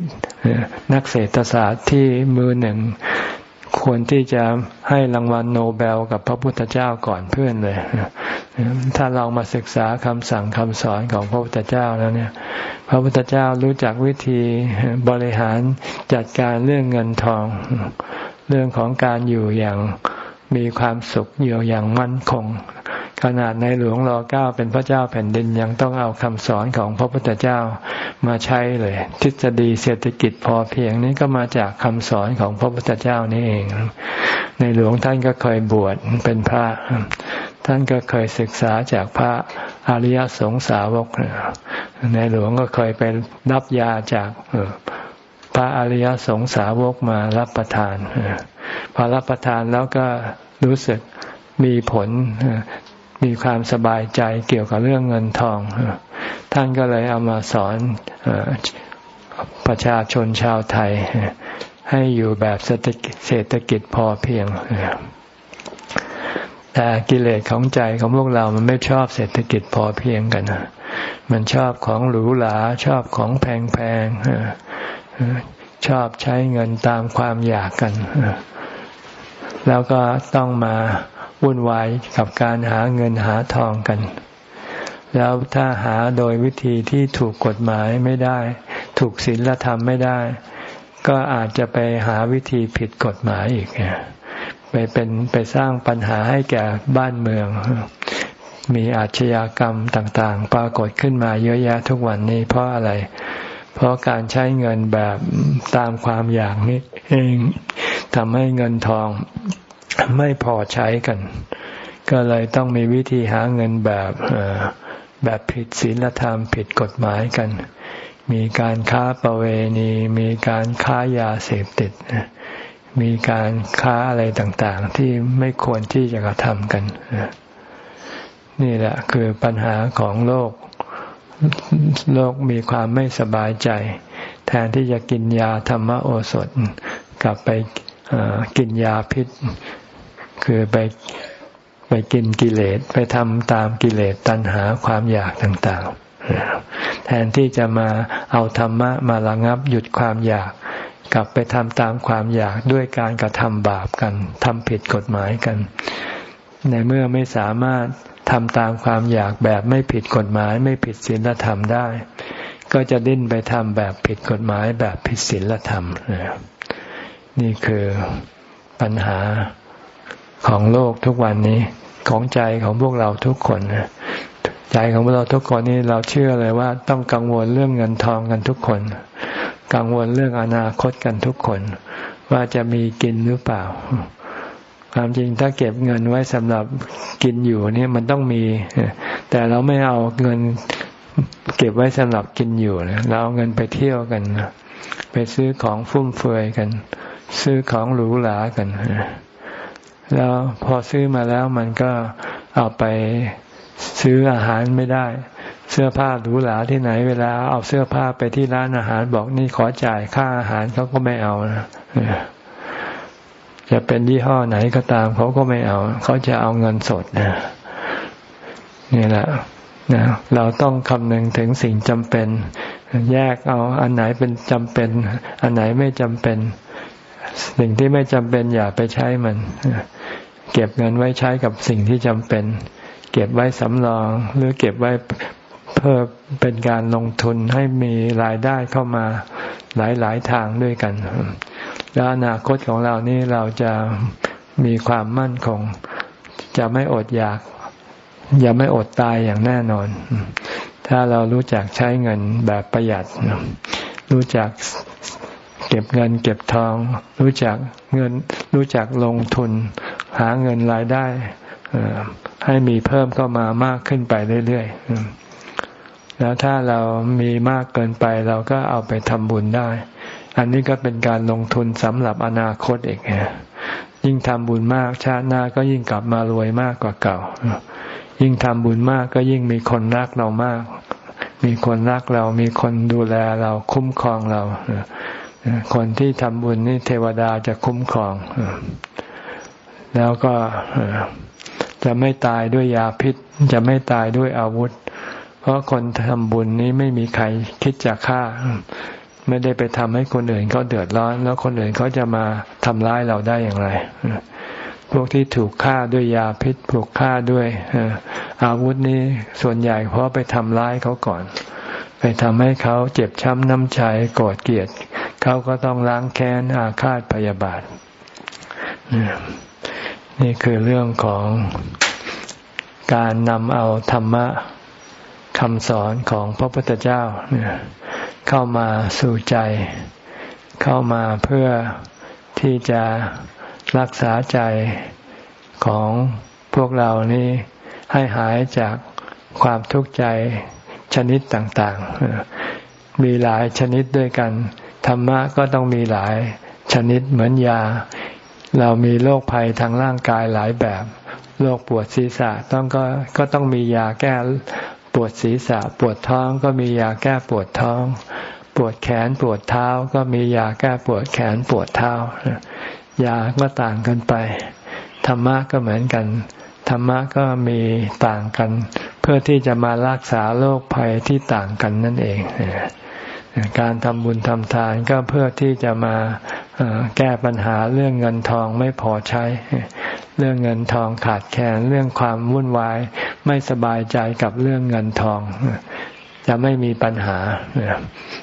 Speaker 1: นักเศรษฐศาสตร์ที่มือหนึ่ง ควรที่จะให้รางวัลโนเบลกับพระพุทธเจ้าก่อนเพื่อนเลย ถ้าเรามาศึกษาคำสั่งคำสอนของพระพุทธเจ้าแล้วเนี่ย พระพุทธเจ้ารู้จักวิธีบริหารจัดการเรื่องเงินทอง เรื่องของการอยู่อย่าง มีความสุขอยู่อย่างมั่นคง ขนาดในหลวงรอเก้าเป็นพระเจ้าแผ่นดินยังต้องเอาคำสอนของพระพุทธเจ้ามาใช้เลย ทฤษฎีเศรษฐกิจพอเพียงนี้ก็มาจากคำสอนของพระพุทธเจ้านี่เอง ในหลวงท่านก็เคยบวชเป็นพระ ท่านก็เคยศึกษาจากพระอริยสงสาวก ในหลวงก็เคยไปรับยาจาก พระอริยสงสาวกมารับประทานพอรับประทานแล้วก็รู้สึกมีผลมีความสบายใจเกี่ยวกับเรื่องเงินทอง ท่านก็เลยเอามาสอนประชาชนชาวไทย ให้อยู่แบบเศรษฐกิจพอเพียง แต่กิเลสของใจของพวกเรามันไม่ชอบเศรษฐกิจพอเพียงกัน มันชอบของหรูหราชอบของแพงๆ ชอบใช้เงินตามความอยากกัน แล้วก็ต้องมาวุ่นวายกับการหาเงินหาทองกัน แล้วถ้าหาโดยวิธีที่ถูกกฎหมายไม่ได้ ถูกศีลธรรมไม่ได้ ก็อาจจะไปหาวิธีผิดกฎหมายอีกไปเป็นไปสร้างปัญหาให้แก่บ้านเมือง มีอาชญากรรมต่างๆ ปรากฏขึ้นมาเยอะแยะทุกวันนี้เพราะอะไร เพราะการใช้เงินแบบตามความอยากนี้เองทำให้เงินทองไม่พอใช้กัน ก็เลยต้องมีวิธีหาเงินแบบแบบผิดศีลธรรมผิดกฎหมายกัน มีการค้าประเวณี มีการค้ายาเสพติด มีการค้าอะไรต่างๆ ที่ไม่ควรที่จะกระทำกัน นี่แหละคือปัญหาของโลก โลกมีความไม่สบายใจ แทนที่จะกินยาธรรมโอสถ กลับไปกินยาพิษ คือไปไปกินกิเลสไปทำตามกิเลสตัณหาความอยากต่างๆ แทนที่จะมาเอาธรรมะมาระงับหยุดความอยาก กลับไปทำตามความอยากด้วยการกระทำบาปกันทำผิดกฎหมายกัน ในเมื่อไม่สามารถทำตามความอยากแบบไม่ผิดกฎหมายไม่ผิดศีลธรรมได้ ก็จะดิ้นไปทำแบบผิดกฎหมายแบบผิดศีลธรรม นี่คือปัญหาของโลกทุกวันนี้ของใจของพวกเราทุกคนใจของพวกเราทุกคนนี่เราเชื่อเลยว่าต้องกังวลเรื่องเงินทองกันทุกคน กังวลเรื่องอนาคตกันทุกคน ว่าจะมีกินหรือเปล่า ความจริงถ้าเก็บเงินไว้สำหรับกินอยู่นี่มันต้องมี แต่เราไม่เอาเงินเก็บไว้สำหรับกินอยู่เราเอาเงินไปเที่ยวกัน ไปซื้อของฟุ่มเฟือยกัน ซื้อของหรูหรากัน แล้วพอซื้อมาแล้วมันก็เอาไปซื้ออาหารไม่ได้ เสื้อผ้าหรูหราที่ไหน เวลาเอาเสื้อผ้าไปที่ร้านอาหารบอกนี่ขอจ่ายค่าอาหารเขาก็ไม่เอานะ จะเป็นยี่ห้อไหนก็ตามเขาก็ไม่เอา เขาจะเอาเงินสดนะนี่แหละนะเราต้องคำนึงถึงสิ่งจำเป็น แยกเอาอันไหนเป็นจำเป็น อันไหนไม่จำเป็น สิ่งที่ไม่จำเป็นอย่าไปใช้มัน เก็บเงินไว้ใช้กับสิ่งที่จำเป็น เก็บไว้สำรอง หรือเก็บไว้เพื่อเป็นการลงทุนให้มีรายได้เข้ามาหลาย ๆ ทางด้วยกัน แล้วอนาคตของเรานี่เราจะมีความมั่นคง จะไม่อดอยาก อย่าไม่อดตายอย่างแน่นอน ถ้าเรารู้จักใช้เงินแบบประหยัด รู้จักเก็บเงินเก็บทอง รู้จักเงิน รู้จักลงทุน หาเงินรายได้ให้มีเพิ่มเข้ามามากขึ้นไปเรื่อยๆแล้วถ้าเรามีมากเกินไปเราก็เอาไปทำบุญได้ อันนี้ก็เป็นการลงทุนสำหรับอนาคตเองยิ่งทำบุญมากชาติหน้าก็ยิ่งกลับมารวยมากกว่าเก่า ยิ่งทำบุญมากก็ยิ่งมีคนรักเรามาก มีคนรักเรา มีคนดูแลเราคุ้มครองเรา คนที่ทำบุญนี่เทวดาจะคุ้มครอง แล้วก็จะไม่ตายด้วยยาพิษ จะไม่ตายด้วยอาวุธ เพราะคนทำบุญนี้ไม่มีใครคิดจะฆ่า ไม่ได้ไปทำให้คนอื่นเขาเดือดร้อน แล้วคนอื่นเขาจะมาทำร้ายเราได้อย่างไร พวกที่ถูกฆ่าด้วยยาพิษถูกฆ่าด้วยอาวุธนี้ส่วนใหญ่เพราะไปทำร้ายเขาก่อน ไปทำให้เขาเจ็บช้ำน้ำใจโกรธเกลียดเขาก็ต้องล้างแค้นอาฆาตพยาบาท นี่คือเรื่องของการนำเอาธรรมะคำสอนของพระพุทธเจ้า เข้ามาสู่ใจ เข้ามาเพื่อที่จะรักษาใจของพวกเรานี้ให้หายจากความทุกข์ใจชนิดต่างๆ มีหลายชนิดด้วยกัน ธรรมะก็ต้องมีหลายชนิดเหมือนยา เรามีโรคภัยทางร่างกายหลายแบบโรคปวดศีรษะต้องก็ก็ต้องมียาแก้ปวดศีรษะ ปวดท้องก็มียาแก้ปวดท้อง วดแขนปวดเท้าก็มียาแก้ปวดแขนปวดเท้ายาก็ต่างกันไป ธรรมะก็เหมือนกัน ธรรมะก็มีต่างกัน เพื่อที่จะมารักษาโรคภัยที่ต่างกันนั่นเองการทำบุญทำทานก็เพื่อที่จะมาแก้ปัญหาเรื่องเงินทองไม่พอใช้ เรื่องเงินทองขาดแคลนเรื่องความวุ่นวายไม่สบายใจกับเรื่องเงินทอง จะไม่มีปัญหา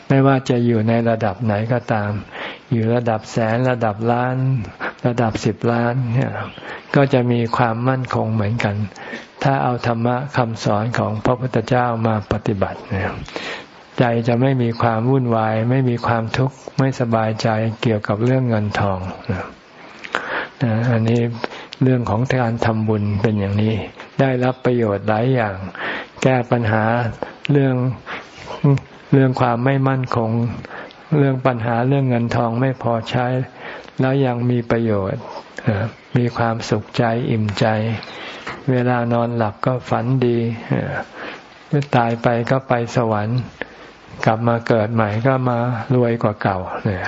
Speaker 1: ไม่ว่าจะอยู่ในระดับไหนก็ตาม อยู่ระดับแสนระดับล้าน ระดับสิบล้านเนี่ยก็จะมีความมั่นคงเหมือนกัน ถ้าเอาธรรมะคำสอนของพระพุทธเจ้ามาปฏิบัติเนี่ยใจจะไม่มีความวุ่นวาย ไม่มีความทุกข์ไม่สบายใจเกี่ยวกับเรื่องเงินทองอันนี้เรื่องของการทำบุญเป็นอย่างนี้ ได้รับประโยชน์หลายอย่าง แก้ปัญหา เรื่องเรื่องความไม่มั่นคง เรื่องปัญหาเรื่องเงินทองไม่พอใช้ แล้วยังมีประโยชน์มีความสุขใจอิ่มใจ เวลานอนหลับก็ฝันดีเมื่อตายไปก็ไปสวรรค์ กลับมาเกิดใหม่ก็มารวยกว่าเก่าเนี่ย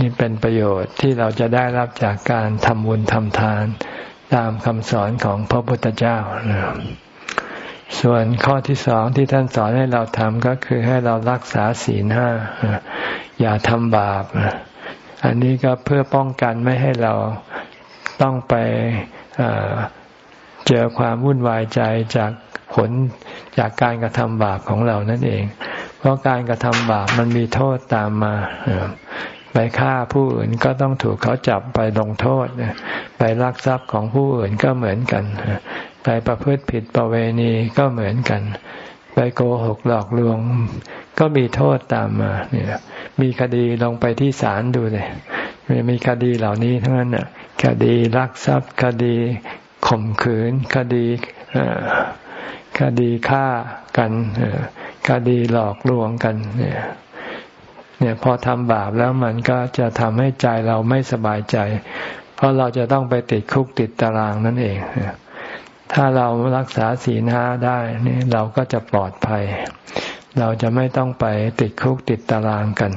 Speaker 1: นี่เป็นประโยชน์ที่เราจะได้รับจากการทำบุญทำทาน ตามคำสอนของพระพุทธเจ้านะ ส่วนข้อที่สองที่ท่านสอนให้เราทำก็คือให้เรารักษาศีลห้าอย่าทำบาป อันนี้ก็เพื่อป้องกันไม่ให้เราต้องไปเจอความวุ่นวายใจจากผลจากการกระทำบาปของเรานั่นเอง เพราะการกระทำบาปมันมีโทษตามมาไปฆ่าผู้อื่นก็ต้องถูกเขาจับไปลงโทษ ไปลักทรัพย์ของผู้อื่นก็เหมือนกัน ไปประพฤติผิดประเวณีก็เหมือนกัน ไปโกหกหลอกลวง ก็มีโทษตามมาเนี่ยมีคดีลงไปที่ศาลดูเลยมีคดีเหล่านี้ทั้งนั้นน่ะคดีลักทรัพย์คดีข่มขืน คดีคดีฆ่ากันคดีหลอกลวงกันเนี่ยเนี่ยพอทำบาปแล้วมันก็จะทำให้ใจเราไม่สบายใจ เพราะเราจะต้องไปติดคุกติดตารางนั่นเอง ถ้าเรารักษาศีลห้าได้นี่เราก็จะปลอดภัย เราจะไม่ต้องไปติดคุกติดตารางกัน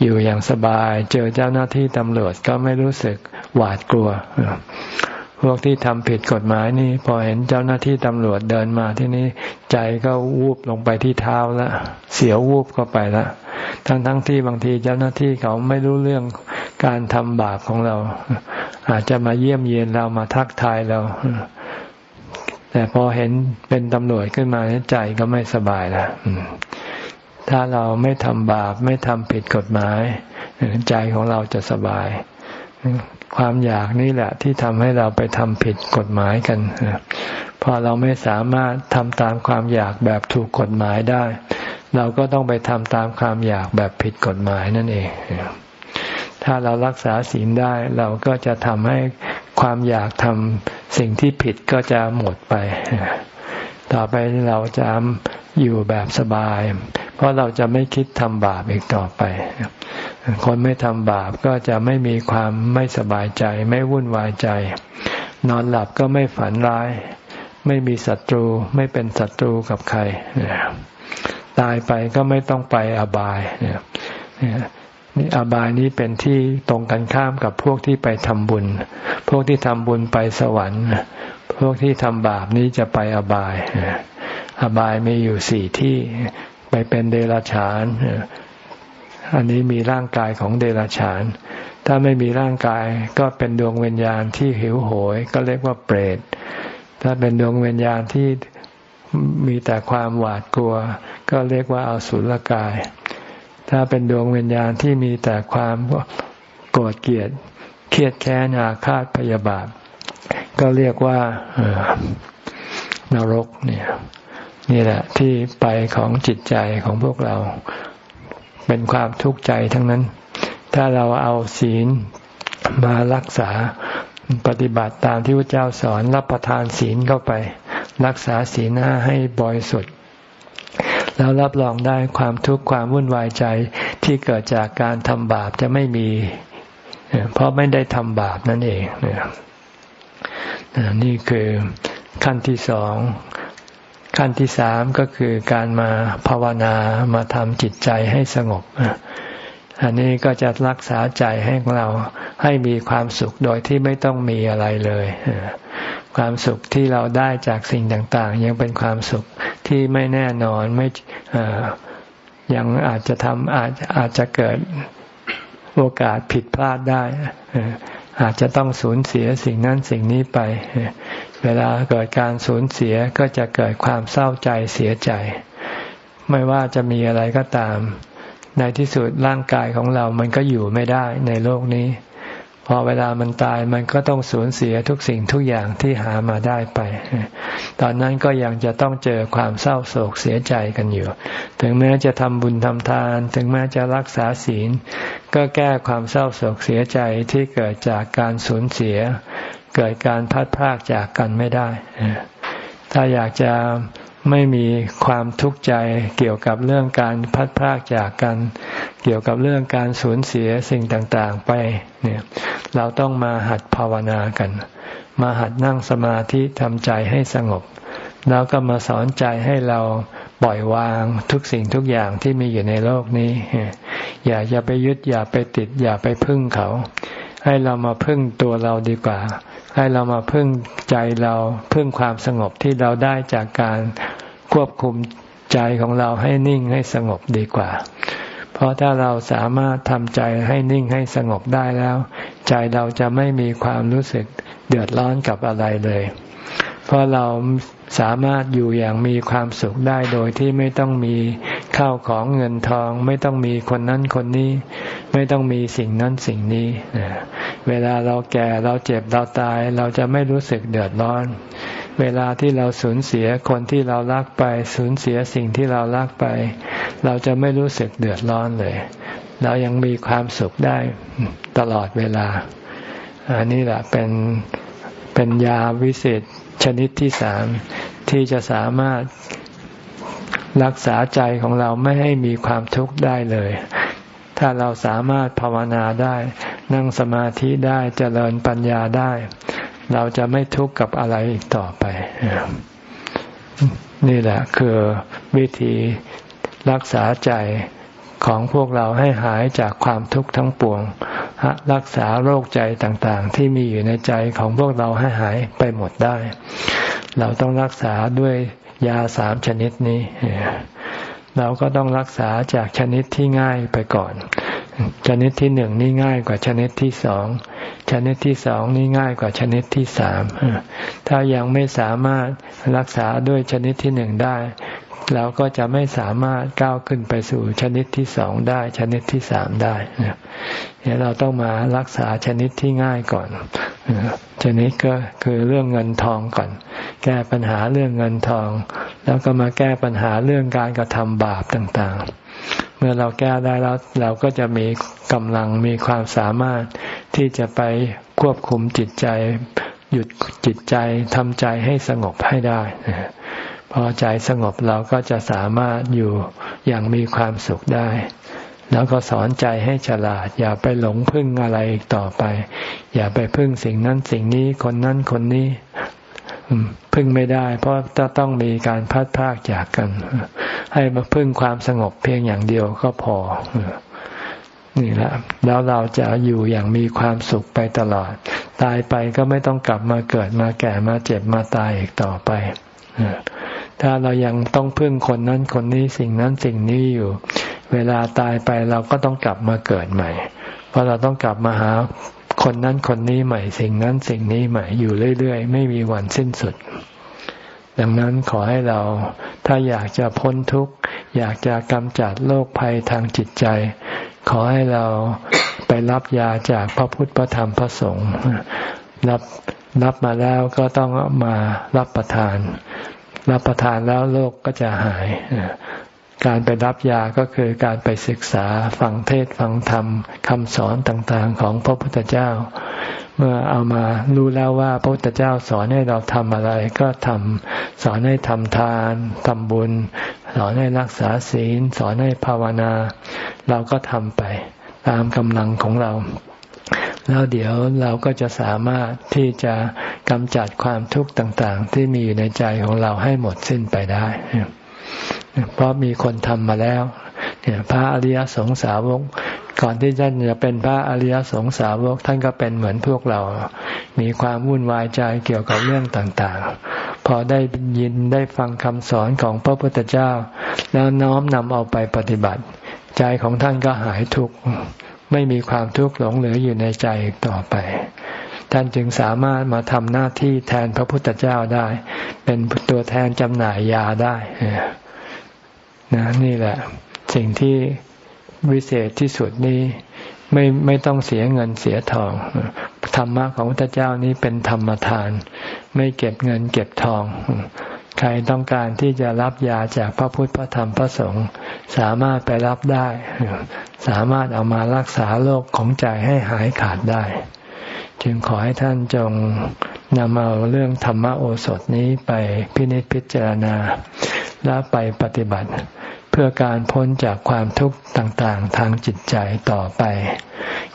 Speaker 1: อยู่อย่างสบาย เจอเจ้าหน้าที่ตำรวจก็ไม่รู้สึกหวาดกลัว พวกที่ทำผิดกฎหมายนี่ พอเห็นเจ้าหน้าที่ตำรวจเดินมาที่นี่ใจก็วูบลงไปที่เท้าแล้วเสียววูบเข้าไปแล้วทั้งทั้งที่บางทีเจ้าหน้าที่เขาไม่รู้เรื่องการทำบาปของเรา อาจจะมาเยี่ยมเยียนเรามาทักทายเรา แต่พอเห็นเป็นตำรวจขึ้นมาใจก็ไม่สบายละถ้าเราไม่ทำบาปไม่ทำผิดกฎหมาย ใจของเราจะสบาย ความอยากนี่แหละที่ทำให้เราไปทำผิดกฎหมายกันพอเราไม่สามารถทำตามความอยากแบบถูกกฎหมายได้ เราก็ต้องไปทำตามความอยากแบบผิดกฎหมายนั่นเองถ้าเรารักษาศีลได้เราก็จะทำให้ ความอยากทำสิ่งที่ผิดก็จะหมดไป ต่อไปเราจะอยู่แบบสบาย เพราะเราจะไม่คิดทำบาปอีกต่อไปคนไม่ทำบาปก็จะไม่มีความไม่สบายใจ ไม่วุ่นวายใจ นอนหลับก็ไม่ฝันร้าย ไม่มีศัตรูไม่เป็นศัตรูกับใครตายไปก็ไม่ต้องไปอบายเนี่อบายนี้เป็นที่ตรงกันข้ามกับพวกที่ไปทำบุญ พวกที่ทำบุญไปสวรรค์ พวกที่ทำบาปนี้จะไปอบาย อบายมีอยู่สี่ที่ไปเป็นเดรัจฉาน อันนี้มีร่างกายของเดรัจฉาน ถ้าไม่มีร่างกายก็เป็นดวงวิญญาณที่หิวโหย ก็เรียกว่าเปรต ถ้าเป็นดวงวิญญาณที่มีแต่ความหวาดกลัว ก็เรียกว่าอาสุรกาย ถ้าเป็นดวงวิญญาณที่มีแต่ความโกรธเกลียดเครียดแค้นอาฆาตพยาบาท ก็เรียกว่านรกเนี่ยนี่แหละที่ไปของจิตใจของพวกเรา เป็นความทุกข์ใจทั้งนั้น ถ้าเราเอาศีลมารักษาปฏิบัติตามที่พระเจ้าสอนรับประทานศีลเข้าไป รักษาศีลห้าให้บริสุทธิ์ แล้วรับรองได้ความทุกข์ความวุ่นวายใจที่เกิดจากการทำบาปจะไม่มี เพราะไม่ได้ทำบาปนั่นเองนี่คือขั้นที่สองขั้นที่สามก็คือการมาภาวนามาทำจิตใจให้สงบ อันนี้ก็จะรักษาใจให้เราให้มีความสุขโดยที่ไม่ต้องมีอะไรเลย ความสุขที่เราได้จากสิ่งต่างๆ ยังเป็นความสุขที่ไม่แน่นอนไม่ยังอาจจะทำอาจอาจจะเกิดโอกาสผิดพลาดได้อาจจะต้องสูญเสียสิ่งนั้นสิ่งนี้ไป เวลาเกิดการสูญเสียก็จะเกิดความเศร้าใจเสียใจ ไม่ว่าจะมีอะไรก็ตาม ในที่สุดร่างกายของเรามันก็อยู่ไม่ได้ในโลกนี้ พอเวลามันตายมันก็ต้องสูญเสียทุกสิ่งทุกอย่างที่หามาได้ไป ตอนนั้นก็ยังจะต้องเจอความเศร้าโศกเสียใจกันอยู่ ถึงแม้จะทำบุญทำทาน ถึงแม้จะรักษาศีล ก็แก้ความเศร้าโศกเสียใจที่เกิดจากการสูญเสีย เกิดการพัดพรากจากกันไม่ได้ ถ้าอยากจะ ไม่มีความทุกข์ใจเกี่ยวกับเรื่องการพัดพรากจากกัน เกี่ยวกับเรื่องการสูญเสียสิ่งต่างๆ ไป เนี่ย เราต้องมาหัดภาวนากัน มาหัดนั่งสมาธิทำใจให้สงบ แล้วก็มาสอนใจให้เราปล่อยวางทุกสิ่งทุกอย่างที่มีอยู่ในโลกนี้ อย่าอย่าไปยึดอย่าไปติดอย่าไปพึ่งเขา ให้เรามาพึ่งตัวเราดีกว่า ให้เรามาพึ่งใจเราพึ่งความสงบที่เราได้จากการควบคุมใจของเราให้นิ่งให้สงบดีกว่า เพราะถ้าเราสามารถทำใจให้นิ่งให้สงบได้แล้ว ใจเราจะไม่มีความรู้สึกเดือดร้อนกับอะไรเลย เพราะเรา สามารถอยู่อย่างมีความสุขได้โดยที่ไม่ต้องมีข้าวของเงินทอง ไม่ต้องมีคนนั้นคนนี้ ไม่ต้องมีสิ่งนั้นสิ่งนี้ เวลาเราแก่เราเจ็บเราตาย เราจะไม่รู้สึกเดือดร้อน เวลาที่เราสูญเสียคนที่เรารักไปสูญเสียสิ่งที่เรารักไป เราจะไม่รู้สึกเดือดร้อนเลย เรายังมีความสุขได้ตลอดเวลา อันนี้แหละเป็นเป็นยาวิเศษชนิดที่สาม ที่จะสามารถรักษาใจของเราไม่ให้มีความทุกข์ได้เลย ถ้าเราสามารถภาวนาได้ นั่งสมาธิได้เจริญปัญญาได้ เราจะไม่ทุกข์กับอะไรอีกต่อไป นี่แหละคือวิธีรักษาใจของพวกเราให้หายจากความทุกข์ทั้งปวง รักษาโรคใจต่างๆ ที่มีอยู่ในใจของพวกเราให้หายไปหมดได้ เราต้องรักษาด้วยยาสามชนิดนี้ เราก็ต้องรักษาจากชนิดที่ง่ายไปก่อน ชนิดที่หนึ่งนี่ง่ายกว่าชนิดที่สอง ชนิดที่สองนี่ง่ายกว่าชนิดที่สาม ถ้ายังไม่สามารถรักษาด้วยชนิดที่หนึ่งได้ เราก็จะไม่สามารถก้าวขึ้นไปสู่ชนิดที่สองได้ ชนิดที่สามได้เนี่ยเราต้องมารักษาชนิดที่ง่ายก่อนชนิดก็คือเรื่องเงินทองก่อน แก้ปัญหาเรื่องเงินทอง แล้วก็มาแก้ปัญหาเรื่องการกระทำบาปต่างๆ เมื่อเราแก้ได้แล้วเราก็จะมีกำลังมีความสามารถที่จะไปควบคุมจิตใจ หยุดจิตใจทำใจให้สงบให้ได้ พอใจสงบเราก็จะสามารถอยู่อย่างมีความสุขได้ แล้วก็สอนใจให้ฉลาด อย่าไปหลงพึ่งอะไรอีกต่อไป อย่าไปพึ่งสิ่งนั้นสิ่งนี้คนนั้นคนนี้พึ่งไม่ได้ เพราะจะต้องมีการพัดพากจากกัน ให้มาพึ่งความสงบเพียงอย่างเดียวก็พอนี่แหละแล้วเราจะอยู่อย่างมีความสุขไปตลอด ตายไปก็ไม่ต้องกลับมาเกิดมาแก่มาเจ็บมาตายอีกต่อไป ถ้าเรายังต้องพึ่งคนนั้นคนนี้สิ่งนั้นสิ่งนี้อยู่ เวลาตายไปเราก็ต้องกลับมาเกิดใหม่ เพราะเราต้องกลับมาหาคนนั้นคนนี้ใหม่ สิ่งนั้นสิ่งนี้ใหม่อยู่เรื่อยๆ ไม่มีวันสิ้นสุด ดังนั้นขอให้เราถ้าอยากจะพ้นทุกข์อยากจะกำจัดโรคภัยทางจิตใจ ขอให้เราไปรับยาจากพระพุทธพระธรรมพระสงฆ์รับรับมาแล้วก็ต้องมารับประทาน รับประทานแล้วโรคกก็จะหาย การไปรับยาก็คือการไปศึกษาฟังเทศฟังธรรมคำสอนต่างๆ ของพระพุทธเจ้า เมื่อเอามารู้แล้วว่าพระพุทธเจ้าสอนให้เราทำอะไรก็ทำสอนให้ทำทานทำบุญ สอนให้รักษาศีล สอนให้ภาวนา เราก็ทำไปตามกำลังของเรา แล้วเดี๋ยวเราก็จะสามารถที่จะกำจัดความทุกข์ต่าง ๆ ที่มีอยู่ในใจของเราให้หมดสิ้นไปได้ เพราะมีคนทำมาแล้วเนี่ยพระอริยสงสาวก ก่อนที่ท่านจะเป็นพระอริยสงสาวก ท่านก็เป็นเหมือนพวกเรา มีความวุ่นวายใจเกี่ยวกับเรื่องต่างๆ พอได้ยินได้ฟังคำสอนของพระพุทธเจ้า แล้วน้อมนำเอาไปปฏิบัติ ใจของท่านก็หายทุกข์ ไม่มีความทุกข์หลงเหลืออยู่ในใจต่อไป ท่านจึงสามารถมาทำหน้าที่แทนพระพุทธเจ้าได้ เป็นตัวแทนจำหน่ายยาได้นะนี่แหละ สิ่งที่วิเศษที่สุดนี้ไม่ไม่ต้องเสียเงินเสียทอง ธรรมะของพระพุทธเจ้านี้เป็นธรรมทาน ไม่เก็บเงินเก็บทอง ใครต้องการที่จะรับยาจากพระพุทธพระธรรมพระสงฆ์สามารถไปรับได้ สามารถเอามารักษาโรคของใจให้หายขาดได้ จึงขอให้ท่านจงนำเอาเรื่องธรรมโอสถนี้ไปพินิจพิจารณา และไปปฏิบัติ เพื่อการพ้นจากความทุกข์ต่างๆ ทางจิตใจต่อไป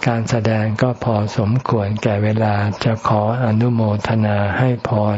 Speaker 1: การแสดงก็พอสมควรแก่เวลาจะขออนุโมทนาให้พร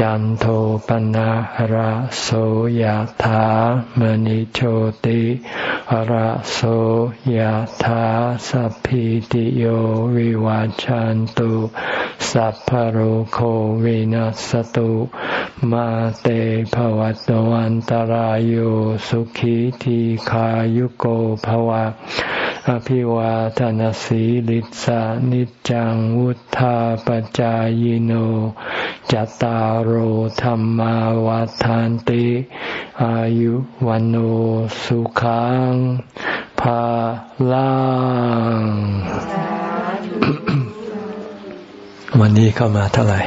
Speaker 1: จันโทปนะระโสยธามณิโชติระโสยธาสัพพิติโยวิวาจันตุสัพพโรโควินัสตุมาเตภวัตวันตารโยสุขีทีขายุโกภวะ อภิวาทานสีลิสานิจังวุธาปจายโนจตารโหธรรมาวาทานติ อายุวันโอสุขังภาลังวันนี้เข้ามาเท่าไหร่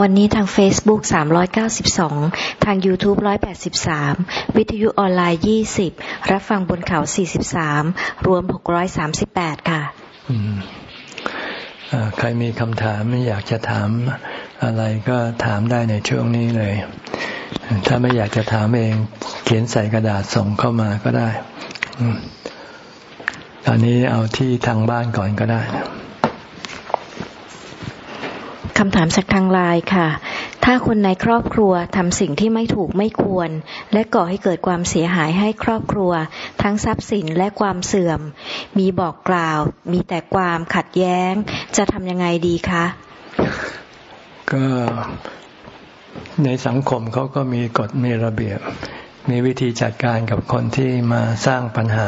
Speaker 2: วันนี้ทาง Facebook 392 ทาง YouTube 183 วิทยุออนไลน์ 20 รับฟังบนเขา 43 รวม 638 ค่ะ
Speaker 1: ใครมีคำถามอยากจะถามอะไรก็ถามได้ในช่วงนี้เลย ถ้าไม่อยากจะถามเอง เขียนใส่กระดาษส่งเข้ามาก็ได้ ตอนนี้เอาที่ทางบ้านก่อนก็ได้
Speaker 2: คำถามจากทางไลน์ค่ะ ถ้าคนในครอบครัวทำสิ่งที่ไม่ถูกไม่ควร และก่อให้เกิดความเสียหายให้ครอบครัว ทั้งทรัพย์สินและความเสื่อม มีบอกกล่าว มีแต่ความขัดแย้ง จะทำยังไงดีคะ
Speaker 1: ก็ในสังคมเขาก็มีกฎมีระเบียบ มีวิธีจัดการกับคนที่มาสร้างปัญหา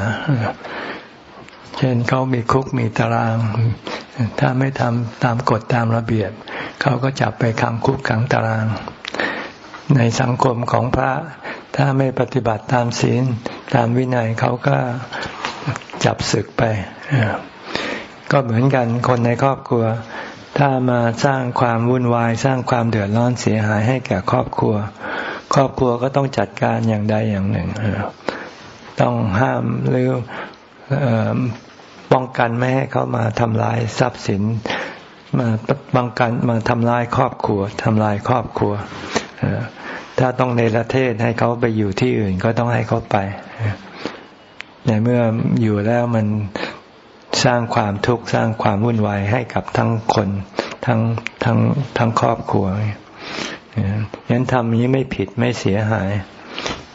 Speaker 1: เช่นเขามีคุกมีตาราง ถ้าไม่ทำตามกฎตามระเบียบ เขาก็จับไปขังคุกขังตาราง ในสังคมของพระ ถ้าไม่ปฏิบัติตามศีลตามวินัยเขาก็จับศึกไป ก็เหมือนกันคนในครอบครัว ถ้ามาสร้างความวุ่นวาย สร้างความเดือดร้อนเสียหายให้แก่ครอบครัว ครอบครัวก็ต้องจัดการอย่างใดอย่างหนึ่งต้องห้ามหรือ ป้องกันไม่ให้เขามาทำลายทรัพย์สิน มาป้องกันมาทำลายครอบครัวทำลายครอบครัวถ้าต้องในประเทศให้เขาไปอยู่ที่อื่นก็ต้องให้เขาไปในเมื่ออยู่แล้วมันสร้างความทุกข์สร้างความวุ่นวายให้กับทั้งคนทั้งทั้งทั้งครอบครัวงั้นทำนี้ไม่ผิดไม่เสียหาย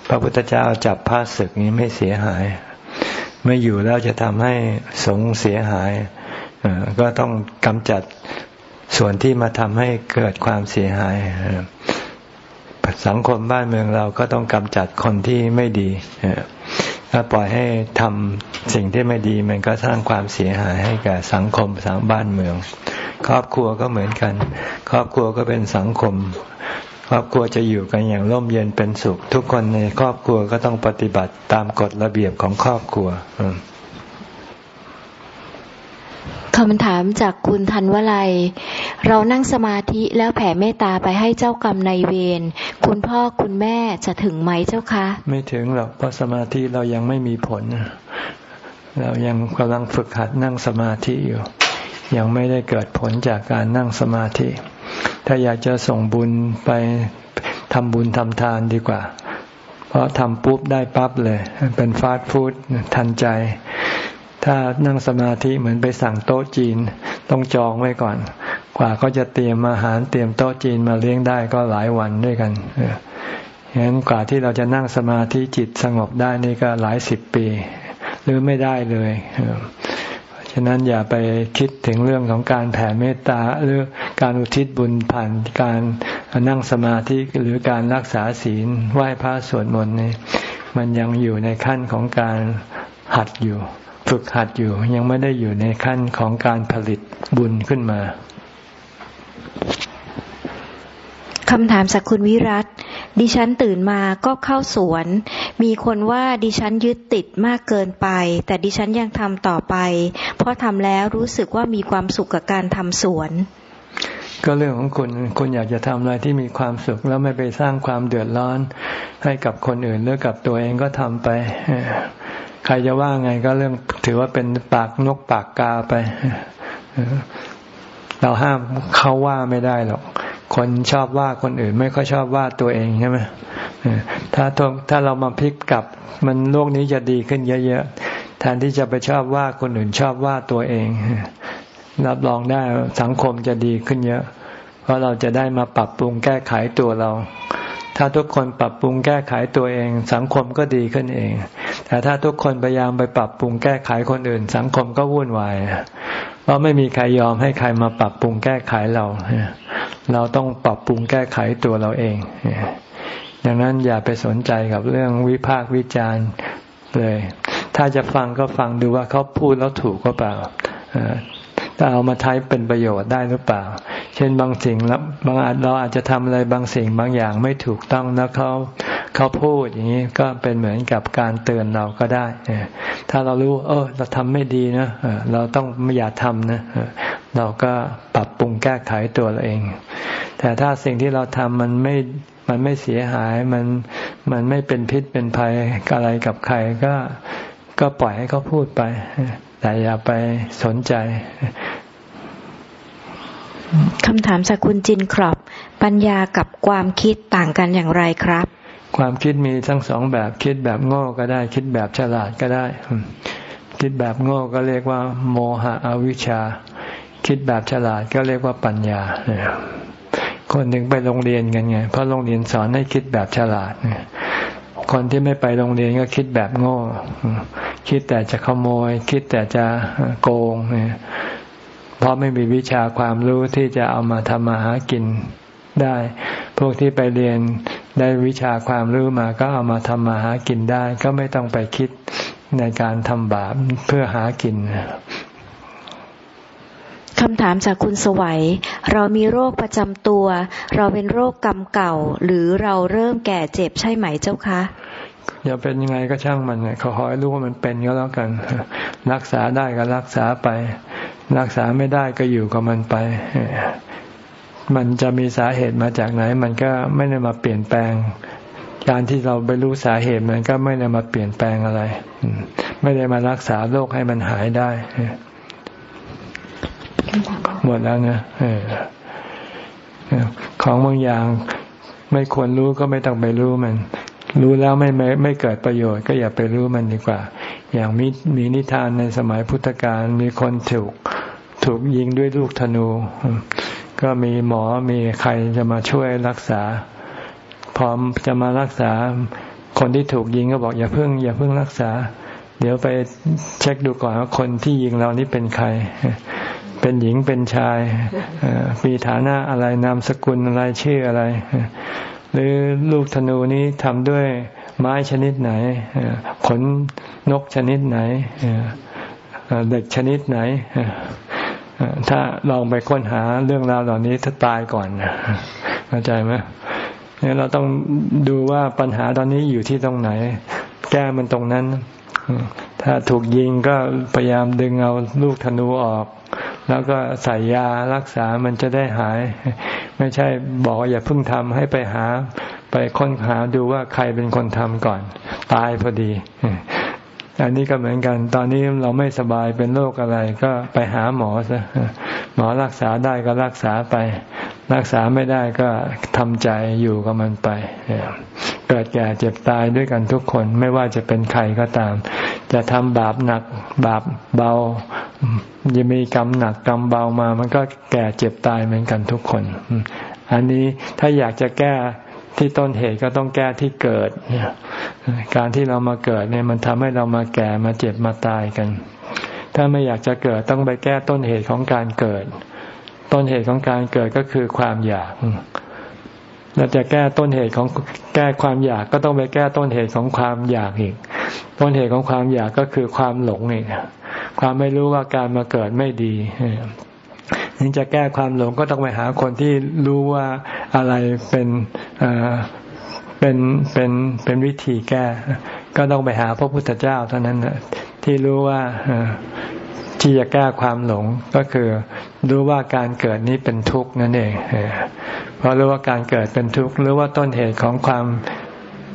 Speaker 1: พระพุทธเจ้าจับผ้าศึกนี้ไม่เสียหาย ไม่อยู่แล้วจะทำให้สงเสียหายก็ต้องกำจัดส่วนที่มาทำให้เกิดความเสียหาย สังคมบ้านเมืองเราก็ต้องกำจัดคนที่ไม่ดีถ้าปล่อยให้ทำสิ่งที่ไม่ดี มันก็สร้างความเสียหายให้แก่สังคมสังบ้านเมือง ครอบครัวก็เหมือนกัน ครอบครัวก็เป็นสังคม ครอบครัวจะอยู่กันอย่างร่มเย็นเป็นสุข ทุกคนในครอบครัวก็ต้องปฏิบัติตามกฎระเบียบของครอบครัว
Speaker 2: คำถามจากคุณธันวลัยเรานั่งสมาธิแล้วแผ่เมตตาไปให้เจ้ากรรมในเวร คุณพ่อคุณแม่จะถึงไหมเจ้าคะ
Speaker 1: ไม่ถึงหรอกเพราะสมาธิเรายังไม่มีผล เรายังกำลังฝึกหัดนั่งสมาธิอยู่ ยังไม่ได้เกิดผลจากการนั่งสมาธิ ถ้าอยากจะส่งบุญไปทำบุญทำทานดีกว่า เพราะทำปุ๊บได้ปั๊บเลย เป็นฟาสต์ฟู้ดทันใจ ถ้านั่งสมาธิเหมือนไปสั่งโต๊ะจีน ต้องจองไว้ก่อน กว่าเขาจะเตรียมอาหารเตรียมโต๊ะจีนมาเลี้ยงได้ก็หลายวันด้วยกันฉะนั้นกว่าที่เราจะนั่งสมาธิจิตสงบได้นี่ก็หลายสิบปี หรือไม่ได้เลย ฉะนั้นอย่าไปคิดถึงเรื่องของการแผ่เมตตาหรือการอุทิศบุญผ่านการนั่งสมาธิหรือการรักษาศีลไหว้พระสวดมนต์นี่มันยังอยู่ในขั้นของการหัดอยู่ ฝึกหัดอยู่ยังไม่ได้อยู่ในขั้นของการผลิตบุญขึ้นมาำ
Speaker 2: ถามสักคุณวิรัตดิฉันตื่นมาก็เข้าสวน มีคนว่าดิฉันยึดติดมากเกินไป แต่ดิฉันยังทำต่อไป เพราะทำแล้วรู้สึกว่ามีความสุขกับการทำสวน
Speaker 1: ก็เรื่องของคุณคุณอยากจะทำอะไรที่มีความสุขแล้วไม่ไปสร้างความเดือดร้อน ให้กับคนอื่นหรือกับตัวเองก็ทำไป ใครจะว่าไงก็เรื่องถือว่าเป็นปากนกปากกาไปเราห้ามเขาว่าไม่ได้หรอก คนชอบว่าคนอื่นไม่ค่อยชอบว่าตัวเองใช่ไหมถ้าถ้าเรามาพลิกกลับ มันโลกนี้จะดีขึ้นเยอะๆแทนที่จะไปชอบว่าคนอื่นชอบว่าตัวเอง รับรองได้สังคมจะดีขึ้นเยอะ เพราะเราจะได้มาปรับปรุงแก้ไขตัวเรา ถ้าทุกคนปรับปรุงแก้ไขตัวเอง สังคมก็ดีขึ้นเอง แต่ถ้าทุกคนพยายามไปปรับปรุงแก้ไขคนอื่น สังคมก็วุ่นวายเพราะไม่มีใครยอมให้ใครมาปรับปรุงแก้ไขเรา เราต้องปรับปรุงแก้ไขตัวเราเองดังนั้นอย่าไปสนใจกับเรื่องวิพากษ์วิจารณ์เลย ถ้าจะฟังก็ฟังดูว่าเขาพูดแล้วถูกก็เปล่า ถ้าเอามาใช้เป็นประโยชน์ได้หรือเปล่า เช่นบางสิ่งแล้วบางอาจเราอาจจะทำอะไรบางสิ่งบางอย่างไม่ถูกต้องแล้วเขาเขาพูดอย่างนี้ก็เป็นเหมือนกับการเตือนเราก็ได้ ถ้าเรารู้ เออ เราทำไม่ดีนะเราต้องไม่อย่าทำนะเราก็ปรับปรุงแก้ไขตัวเราเอง แต่ถ้าสิ่งที่เราทำมันไม่มันไม่เสียหายมันมันไม่เป็นพิษเป็นภัยอะไรกับใครก็ก็ปล่อยให้เขาพูดไป แต่อย่าไปสนใจ
Speaker 2: คำถามจากคุณจินครับปัญญากับความคิดต่างกันอย่างไรครับ
Speaker 1: ความคิดมีทั้งสองแบบคิดแบบโง่ก็ได้ คิดแบบฉลาดก็ได้ คิดแบบโง่ก็เรียกว่า โมหะอวิชชา คิดแบบฉลาดก็เรียกว่าปัญญาคนหนึ่งไปโรงเรียนกันไงเพราะโรงเรียนสอนให้คิดแบบฉลาด คนที่ไม่ไปโรงเรียนก็คิดแบบโง่ คิดแต่จะขโมย คิดแต่จะโกงเนี่ยเพราะไม่มีวิชาความรู้ที่จะเอามาทำมาหากินได้ พวกที่ไปเรียนได้วิชาความรู้มาก็เอามาทำมาหากินได้ ก็ไม่ต้องไปคิดในการทำบาปเพื่อหากิน
Speaker 2: คำถามจากคุณสวัย เรามีโรคประจำตัว เราเป็นโรคกรรมเก่า หรือเราเริ่มแก่เจ็บใช่ไหมเจ้าคะ
Speaker 1: อย่าเป็นยังไงก็ช่างมันเขาขอให้รู้ว่ามันเป็นก็แล้วกัน รักษาได้ก็รักษาไป รักษาไม่ได้ก็อยู่กับมันไป มันจะมีสาเหตุมาจากไหน มันก็ไม่ได้มาเปลี่ยนแปลง การที่เราไปรู้สาเหตุมันก็ไม่ได้มาเปลี่ยนแปลงอะไร ไม่ได้มารักษาโรคให้มันหายได้ หมดแล้วนะของบางอย่างไม่ควรรู้ก็ไม่ต้องไปรู้มัน รู้แล้วไม่ไม่ไม่เกิดประโยชน์ก็อย่าไปรู้มันดีกว่า อย่างมีมีนิทานในสมัยพุทธกาลมีคนถูกถูกยิงด้วยลูกธนู ก็มีหมอมีใครจะมาช่วยรักษา พร้อมจะมารักษา คนที่ถูกยิงก็บอกอย่าเพิ่ง อย่าเพิ่งรักษา เดี๋ยวไปเช็คดูก่อนว่าคนที่ยิงเรานี่เป็นใคร เป็นหญิงเป็นชายมีฐานะอะไรนามสกุลอะไรชื่ออะไร หรือลูกธนูนี้ทำด้วยไม้ชนิดไหนขนนกชนิดไหนเด็กชนิดไหนถ้าลองไปค้นหาเรื่องราวเหล่านี้ถ้าตายก่อนเข้าใจไหมเนี่ยเราต้องดูว่าปัญหาตอนนี้อยู่ที่ตรงไหน แก้มันตรงนั้น ถ้าถูกยิงก็พยายามดึงเอาลูกธนูออก แล้วก็ใส่ยารักษามันจะได้หาย ไม่ใช่บอกอย่าเพิ่งทำให้ไปหา ไปค้นหาดูว่าใครเป็นคนทำก่อน ตายพอดี อันนี้ก็เหมือนกัน ตอนนี้เราไม่สบายเป็นโรคอะไร ก็ไปหาหมอซะหมอรักษาได้ก็รักษาไป รักษาไม่ได้ก็ทำใจอยู่กับมันไป เกิดแก่เจ็บตายด้วยกันทุกคนไม่ว่าจะเป็นใครก็ตาม จะทำบาปหนักบาปเบาจะมีกรรมหนักกรรมเบามา มันก็แก่เจ็บตายเหมือนกันทุกคน อันนี้ถ้าอยากจะแก้ ที่ต้นเหตุก็ต้องแก้ที่เกิด การที่เรามาเกิดเนี่ยมันทำให้เรามาแก่มาเจ็บมาตายกัน ถ้าไม่อยากจะเกิดต้องไปแก้ต้นเหตุของการเกิด ต้นเหตุของการเกิดก็คือความอยากเราจะแก้ต้นเหตุของแก้ความอยากก็ต้องไปแก้ต้นเหตุของความอยากอีก ต้นเหตุของความอยากก็คือความหลงเองความไม่รู้ว่าการมาเกิดไม่ดีนี่จะแก้ความหลงก็ต้องไปหาคนที่รู้ว่าอะไรเป็น เป็นเป็นเป็นวิธีแก้ ก็ต้องไปหาพระพุทธเจ้าเท่านั้นที่รู้ว่าที่จะแก้ความหลงก็คือรู้ว่าการเกิดนี้เป็นทุกข์นั่นเองเพราะรู้ว่าการเกิดเป็นทุกข์หรือว่าต้นเหตุของความ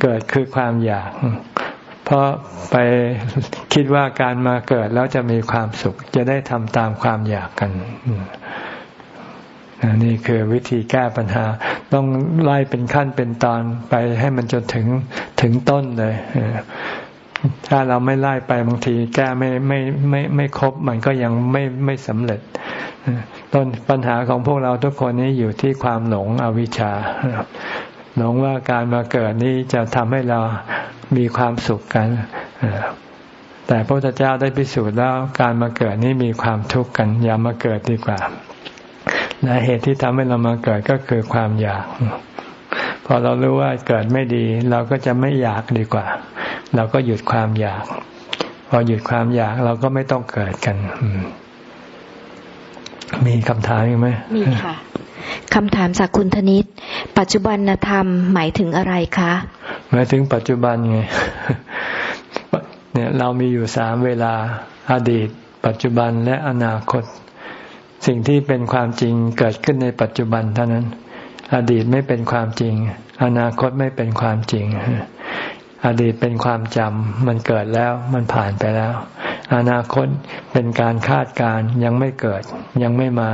Speaker 1: เกิดคือความอยาก เพราะไปคิดว่าการมาเกิดแล้วจะมีความสุข จะได้ทำตามความอยากกัน นี่คือวิธีแก้ปัญหา ต้องไล่เป็นขั้นเป็นตอนไปให้มันจนถึงถึงต้นเลยถ้าเราไม่ไล่ไปบางที แก้ไม่ไม่ไม่ไม่ครบมันก็ยังไม่ไม่สำเร็จต้นปัญหาของพวกเราทุกคนนี้อยู่ที่ความหลงอวิชชาหลงว่าการมาเกิดนี้จะทำให้เรามีความสุขกันแต่พระพุทธเจ้าได้พิสูจน์แล้วการมาเกิดนี้มีความทุกข์กัน อย่ามาเกิดดีกว่า และเหตุที่ทำให้เรามาเกิดก็คือความอยาก พอเรารู้ว่าเกิดไม่ดี เราก็จะไม่อยากดีกว่า เราก็หยุดความอยาก พอหยุดความอยากเราก็ไม่ต้องเกิดกัน มีคำถามไหม
Speaker 2: มีค่ะคำถามจากคุณธนิต ปัจจุบันธรรมหมายถึงอะไรคะ
Speaker 1: หมายถึงปัจจุบันไง เนี่ยเรามีอยู่สามเวลา อดีต ปัจจุบันและอนาคต สิ่งที่เป็นความจริงเกิดขึ้นในปัจจุบันเท่านั้น อดีตไม่เป็นความจริง อนาคตไม่เป็นความจริง อดีตเป็นความจำมันเกิดแล้วมันผ่านไปแล้ว อนาคตเป็นการคาดการยังไม่เกิดยังไม่มา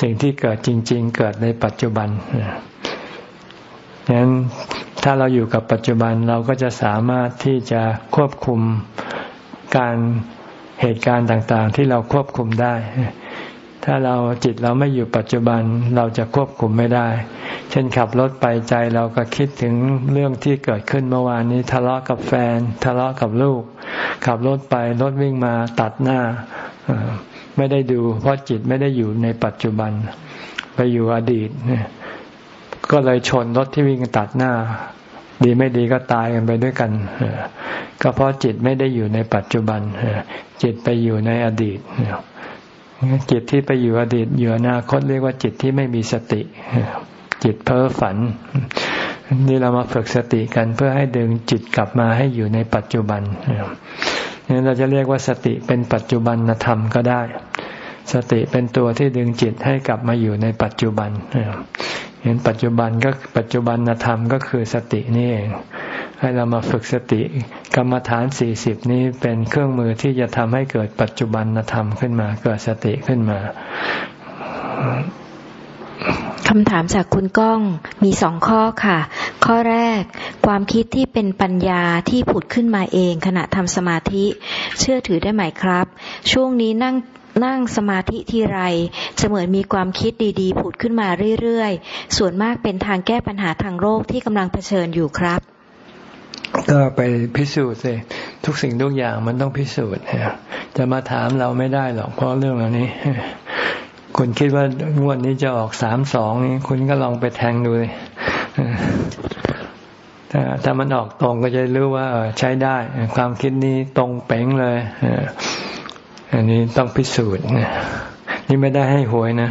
Speaker 1: สิ่งที่เกิดจริง ๆ เกิดในปัจจุบันฉะนั้นถ้าเราอยู่กับปัจจุบันเราก็จะสามารถที่จะควบคุมการเหตุการณ์ต่างๆ ที่เราควบคุมได้ ถ้าเราจิตเราไม่อยู่ปัจจุบันเราจะควบคุมไม่ได้ เช่นขับรถไปใจเราก็คิดถึงเรื่องที่เกิดขึ้นเมื่อวานนี้ ทะเลาะกับแฟน ทะเลาะกับลูก ขับรถไปรถวิ่งมาตัดหน้า ไม่ได้ดู เพราะจิตไม่ได้อยู่ในปัจจุบัน ไปอยู่อดีตก็เลยชนรถที่วิ่งตัดหน้า ดีไม่ดีก็ตายกันไปด้วยกันก็เพราะจิตไม่ได้อยู่ในปัจจุบันจิตไปอยู่ในอดีต จิตที่ไปอยู่อดีตอยู่อนาคตเรียกว่าจิตที่ไม่มีสติ จิตเพ้อฝัน นี่เรามาฝึกสติกันเพื่อให้ดึงจิตกลับมาให้อยู่ในปัจจุบันนี่เราจะเรียกว่าสติเป็นปัจจุบันธรรมก็ได้ สติเป็นตัวที่ดึงจิตให้กลับมาอยู่ในปัจจุบันเห็นปัจจุบันก็ปัจจุบันธรรมก็คือสตินี่เอง ให้เรามาฝึกสติ กรรมฐานสี่สิบนี้เป็นเครื่องมือที่จะทำให้เกิดปัจจุบันธรรมขึ้นมา เกิดสติขึ้นมา
Speaker 2: คำถามจากคุณก้องมีสองข้อค่ะ ข้อแรก ความคิดที่เป็นปัญญาที่ผุดขึ้นมาเองขณะทำสมาธิ เชื่อถือได้ไหมครับ ช่วงนี้นั่งนั่งสมาธิทีไรจะเหมือนมีความคิดดีๆ ผุดขึ้นมาเรื่อยๆ ส่วนมากเป็นทางแก้ปัญหาทางโรคที่กำลังเผชิญอยู่ครับ
Speaker 1: ก็ไปพิสูจน์สิทุกสิ่งทุกอย่างมันต้องพิสูจน์จะมาถามเราไม่ได้หรอกเพราะเรื่องเหล่านี้ คุณคิดว่างวดนี้จะออกสามสองนี่คุณก็ลองไปแทงดูเลยถ้าถ้ามันออกตรงก็จะรู้ว่าใช้ได้ ความคิดนี้ตรงเป๋งเลยอันนี้ต้องพิสูจน์ นี่ไม่ได้ให้หวยนะ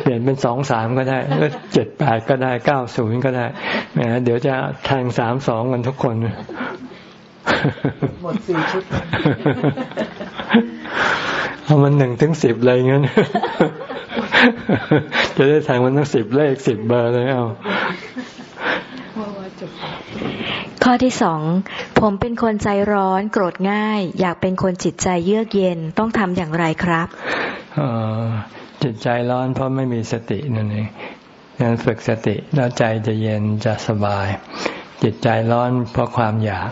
Speaker 1: เปลี่ยนเป็นสองสามก็ได้เจ็ดแปดก็ได้เก้าศูนย์ก็ได้แหมเดี๋ยวจะแทงสามสองกันทุกคน
Speaker 3: หมดสี่ชุด
Speaker 1: เอามันหนึ่งถึงสิบเลยงั้น จะได้แทงมันทั้งสิบเลขสิบเบอร์เลยเอา
Speaker 2: ข้อที่สอง ผมเป็นคนใจร้อน โกรธง่าย อยากเป็นคนจิตใจเยือกเย็นต้องทำอย่างไรครับ
Speaker 1: จิตใจร้อนเพราะไม่มีสตินั่นเองงั้นฝึกสติแล้วใจจะเย็นจะสบาย จิตใจร้อนเพราะความอยาก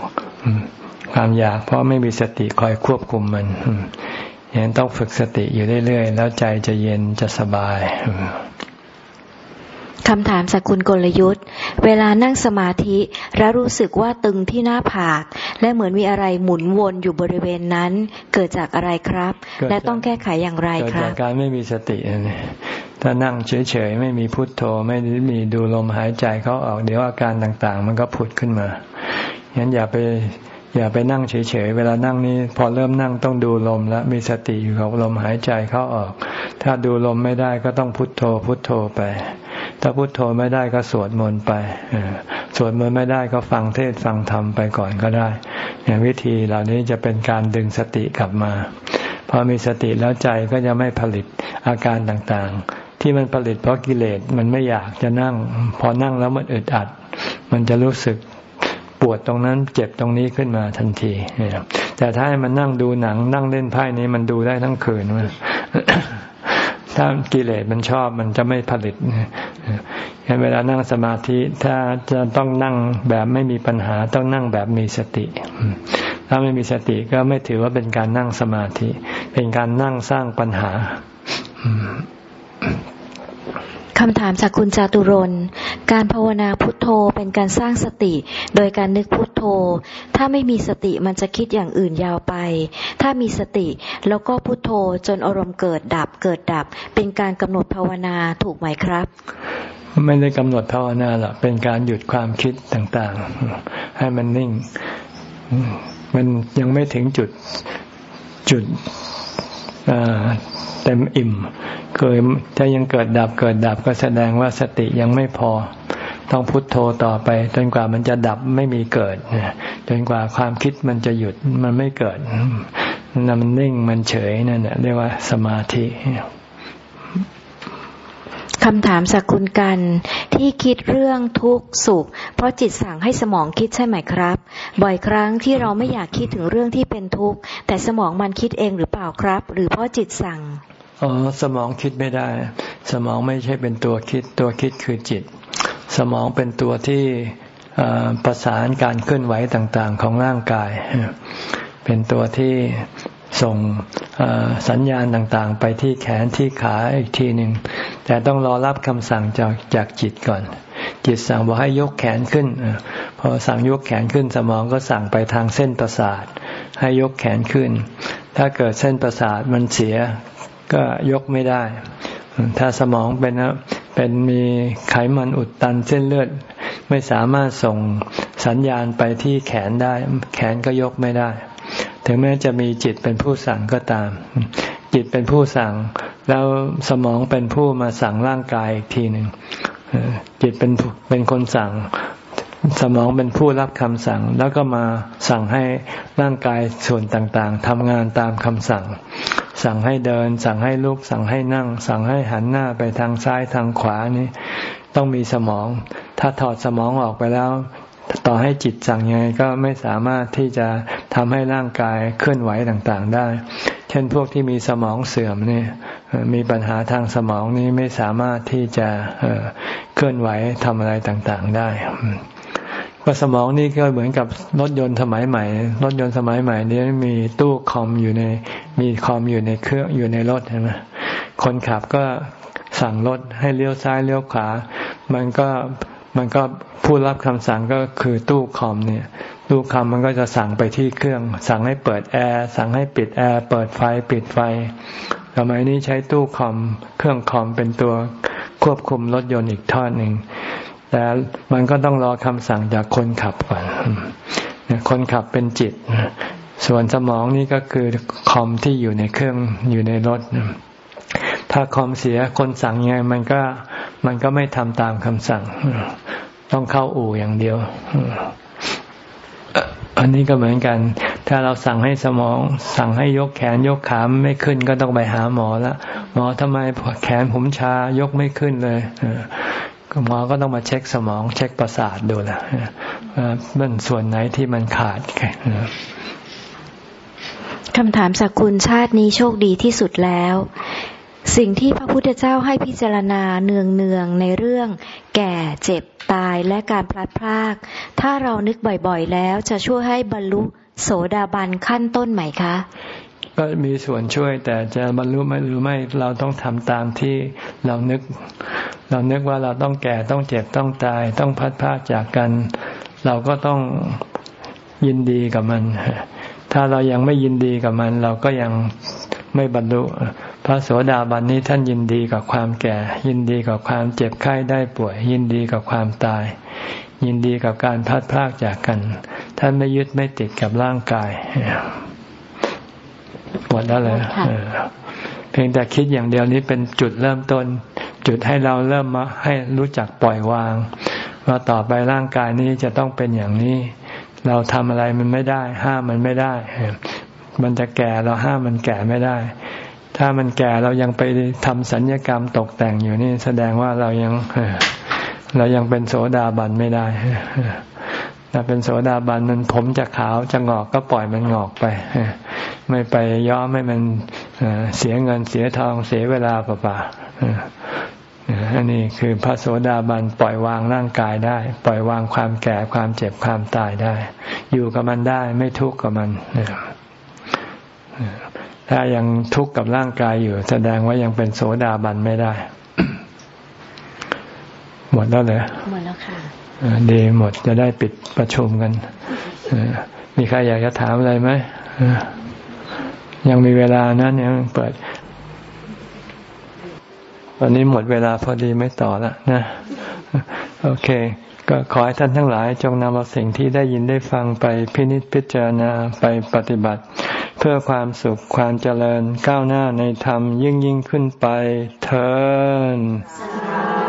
Speaker 1: ความอยากเพราะไม่มีสติคอยควบคุมมัน ยังต้องฝึกสติอยู่เรื่อยๆ แล้วใจจะเย็นจะสบาย
Speaker 2: คำถามจากคุณกลยุทธ์ เวลานั่งสมาธิแล้วรู้สึกว่าตึงที่หน้าผาก และเหมือนมีอะไรหมุนวนอยู่บริเวณนั้น เกิดจากอะไรครับ และต้องแก้ไขอย่างไรครับเกิด
Speaker 1: จากการไม่มีสตินี่ถ้านั่งเฉยๆไม่มีพุทโธไม่มีดูลมหายใจเขาออกเดี๋ยวอาการต่างๆ มันก็ผุดขึ้นมางั้นอย่าไป อย่าไปนั่งเฉยๆ เวลานั่งนี้พอเริ่มนั่งต้องดูลมแล้วมีสติอยู่กับลมหายใจเข้าออก ถ้าดูลมไม่ได้ก็ต้องพุทโธพุทโธไป ถ้าพุทโธไม่ได้ก็สวดมนต์ไปสวดมนต์ไม่ได้ก็ฟังเทศฟังธรรมไปก่อนก็ได้อย่างวิธีเหล่านี้จะเป็นการดึงสติกลับมาพอมีสติแล้วใจก็จะไม่ผลิตอาการต่างๆ ที่มันผลิตเพราะกิเลสมันไม่อยากจะนั่ง พอนั่งแล้วมันอึดอัด มันจะรู้สึก ปวดตรงนั้นเจ็บตรงนี้ขึ้นมาทันทีแต่ถ้าให้มันนั่งดูหนัง นั่งเล่นไพ่นี้มันดูได้ทั้งคืนมันถ้ากิเลสมันชอบมันจะไม่ผลิตเวลานั่งสมาธิ ถ้าจะต้องนั่งแบบไม่มีปัญหา ต้องนั่งแบบมีสติ ถ้าไม่มีสติก็ไม่ถือว่าเป็นการนั่งสมาธิ เป็นการนั่งสร้างปัญหา
Speaker 2: คำถามจากคุณจาตุรน การภาวนาพุทโธเป็นการสร้างสติ โดยการนึกพุทโธ ถ้าไม่มีสติมันจะคิดอย่างอื่นยาวไป ถ้ามีสติแล้วก็พุทโธจนอารมณ์เกิดดับเกิดดับ เป็นการกำหนดภาวนาถูกไหมครับ
Speaker 1: ไม่ได้กำหนดภาวนาหรอกเป็นการหยุดความคิดต่างๆ ให้มันนิ่ง มันยังไม่ถึงจุดจุด เต็มอิ่มเคยถ้ายังเกิดดับเกิดดับก็แสดงว่าสติยังไม่พอ ต้องพุทโธต่อไป จนกว่ามันจะดับไม่มีเกิดจนกว่าความคิดมันจะหยุดมันไม่เกิดนั่นมันนิ่งมันเฉยนั่นเรียกว่าสมาธิ
Speaker 2: คำถามสักคุณกันที่คิดเรื่องทุกข์สุข เพราะจิตสั่งให้สมองคิดใช่ไหมครับ บ่อยครั้งที่เราไม่อยากคิดถึงเรื่องที่เป็นทุกข์แต่สมองมันคิดเองหรือเปล่าครับ หรือเพราะจิตสั่ง
Speaker 1: อ๋อสมองคิดไม่ได้ สมองไม่ใช่เป็นตัวคิดตัวคิดคือจิต สมองเป็นตัวที่ประสานการเคลื่อนไหวต่างๆ ของร่างกาย เป็นตัวที่ ส่งสัญญาณต่างๆ ไปที่แขนที่ขาอีกทีหนึ่งแต่ต้องรอรับคำสั่งจากจากจิตก่อน จิตสั่งบอกให้ยกแขนขึ้นพอสั่งยกแขนขึ้นสมองก็สั่งไปทางเส้นประสาท ให้ยกแขนขึ้น ถ้าเกิดเส้นประสาทมันเสียก็ยกไม่ได้ ถ้าสมองเป็นเป็นมีไขมันอุดตันเส้นเลือดไม่สามารถส่งสัญญาณไปที่แขนได้ แขนก็ยกไม่ได้ ถึงแม้จะมีจิตเป็นผู้สั่งก็ตาม จิตเป็นผู้สั่ง แล้วสมองเป็นผู้มาสั่งร่างกายอีกทีหนึ่งจิตเป็นเป็นคนสั่ง สมองเป็นผู้รับคำสั่ง แล้วก็มาสั่งให้ร่างกายส่วนต่างๆทำงานตามคำสั่ง สั่งให้เดิน สั่งให้ลุก สั่งให้นั่ง สั่งให้หันหน้าไปทางซ้ายทางขวานี่ต้องมีสมอง ถ้าถอดสมองออกไปแล้ว ต่อให้จิตสั่งยังไงก็ไม่สามารถที่จะทำให้ร่างกายเคลื่อนไหวต่างๆได้ เช่นพวกที่มีสมองเสื่อมนี่มีปัญหาทางสมองนี้ไม่สามารถที่จะเคลื่อนไหวทำอะไรต่างๆได้ว่าสมองนี่ก็เหมือนกับรถยนต์สมัยใหม่ รถยนต์สมัยใหม่นี้มีตู้คอมอยู่ใน มีคอมอยู่ในเครื่องอยู่ในรถใช่ไหมคนขับก็สั่งรถให้เลี้ยวซ้ายเลี้ยวขวา มันก็ มันก็ผู้รับคำสั่งก็คือตู้คอมเนี่ย ตู้คอมมันก็จะสั่งไปที่เครื่อง สั่งให้เปิดแอร์สั่งให้ปิดแอร์เปิดไฟปิดไฟสมัยนี้ใช้ตู้คอม เครื่องคอมเป็นตัวควบคุมรถยนต์อีกทอดหนึ่งแต่มันก็ต้องรอคำสั่งจากคนขับก่อนคนขับเป็นจิต ส่วนสมองนี่ก็คือคอมที่อยู่ในเครื่องอยู่ในรถ ถ้าคอมเสียคนสั่งยังไงมันก็มันก็ไม่ทำตามคำสั่ง ต้องเข้าอู่อย่างเดียว อันนี้ก็เหมือนกัน ถ้าเราสั่งให้สมอง สั่งให้ยกแขนยกขาไม่ขึ้นก็ต้องไปหาหมอละหมอทำไมแขนผมชายกไม่ขึ้นเลยหมอก็ต้องมาเช็คสมอง เช็คประสาทดูแหละว่ามันส่วนไหนที่มันขาด
Speaker 2: คำถามสักคุณชาตินี้โชคดีที่สุดแล้ว สิ่งที่พระพุทธเจ้าให้พิจารณาเนืองเนืองในเรื่อง แก่เจ็บตายและการพลัดพราก ถ้าเรานึกบ่อยๆ แล้วจะช่วยให้บรรลุโสดาบันขั้นต้นไหมคะ
Speaker 1: ก็มีส่วนช่วยแต่จะบรรลุไหมหรือไม่เราต้องทำตามที่เรานึก เรานึกว่าเราต้องแก่ต้องเจ็บต้องตาย ต้องพัดพากจากกัน เราก็ต้องยินดีกับมัน ถ้าเรายังไม่ยินดีกับมัน เราก็ยังไม่บรรลุ พระโสดาบันนี้ท่านยินดีกับความแก่ ยินดีกับความเจ็บไข้ได้ป่วย ยินดีกับความตาย ยินดีกับการพัดพากจากกัน ท่านไม่ยึดไม่ติดกับร่างกายหมดแล้วเลยเพียงแต่คิดอย่างเดียวนี้เป็นจุดเริ่มต้น จุดให้เราเริ่มมาให้รู้จักปล่อยวางว่าต่อไปร่างกายนี้จะต้องเป็นอย่างนี้ เราทำอะไรมันไม่ได้ ห้ามมันไม่ได้ มันจะแก่เราห้ามมันแก่ไม่ได้ ถ้ามันแก่เรายังไปทำสัญญกรรมตกแต่งอยู่นี่ แสดงว่าเรายังเรายังเป็นโสดาบันไม่ได้ถ้าเป็นโสดาบันมันผมจะขาวจะงอกก็ปล่อยมันงอกไป ไม่ไปย้อมให้มันเสียเงินเสียทองเสียเวลาเปล่าอันนี้คือพระโสดาบันปล่อยวางร่างกายได้ ปล่อยวางความแก่ความเจ็บความตายได้ อยู่กับมันได้ไม่ทุกข์กับมัน ถ้ายังทุกข์กับร่างกายอยู่ แสดงว่ายังเป็นโสดาบันไม่ได้ หมดแล้วเลย
Speaker 2: หมดแล้วค่ะ
Speaker 1: ดีหมดจะได้ปิดประชุมกันมีใครอยากจะถามอะไรไหมยังมีเวลานะยังเปิด วันนี้หมดเวลาพอดีไม่ต่อละนะ โอเค ก็ขอให้ท่านทั้งหลายจงนำเอาสิ่งที่ได้ยินได้ฟังไปพินิจพิจารณาไปปฏิบัติ เพื่อความสุขความเจริญก้าวหน้าในธรรมยิ่งยิ่งขึ้นไปเถิด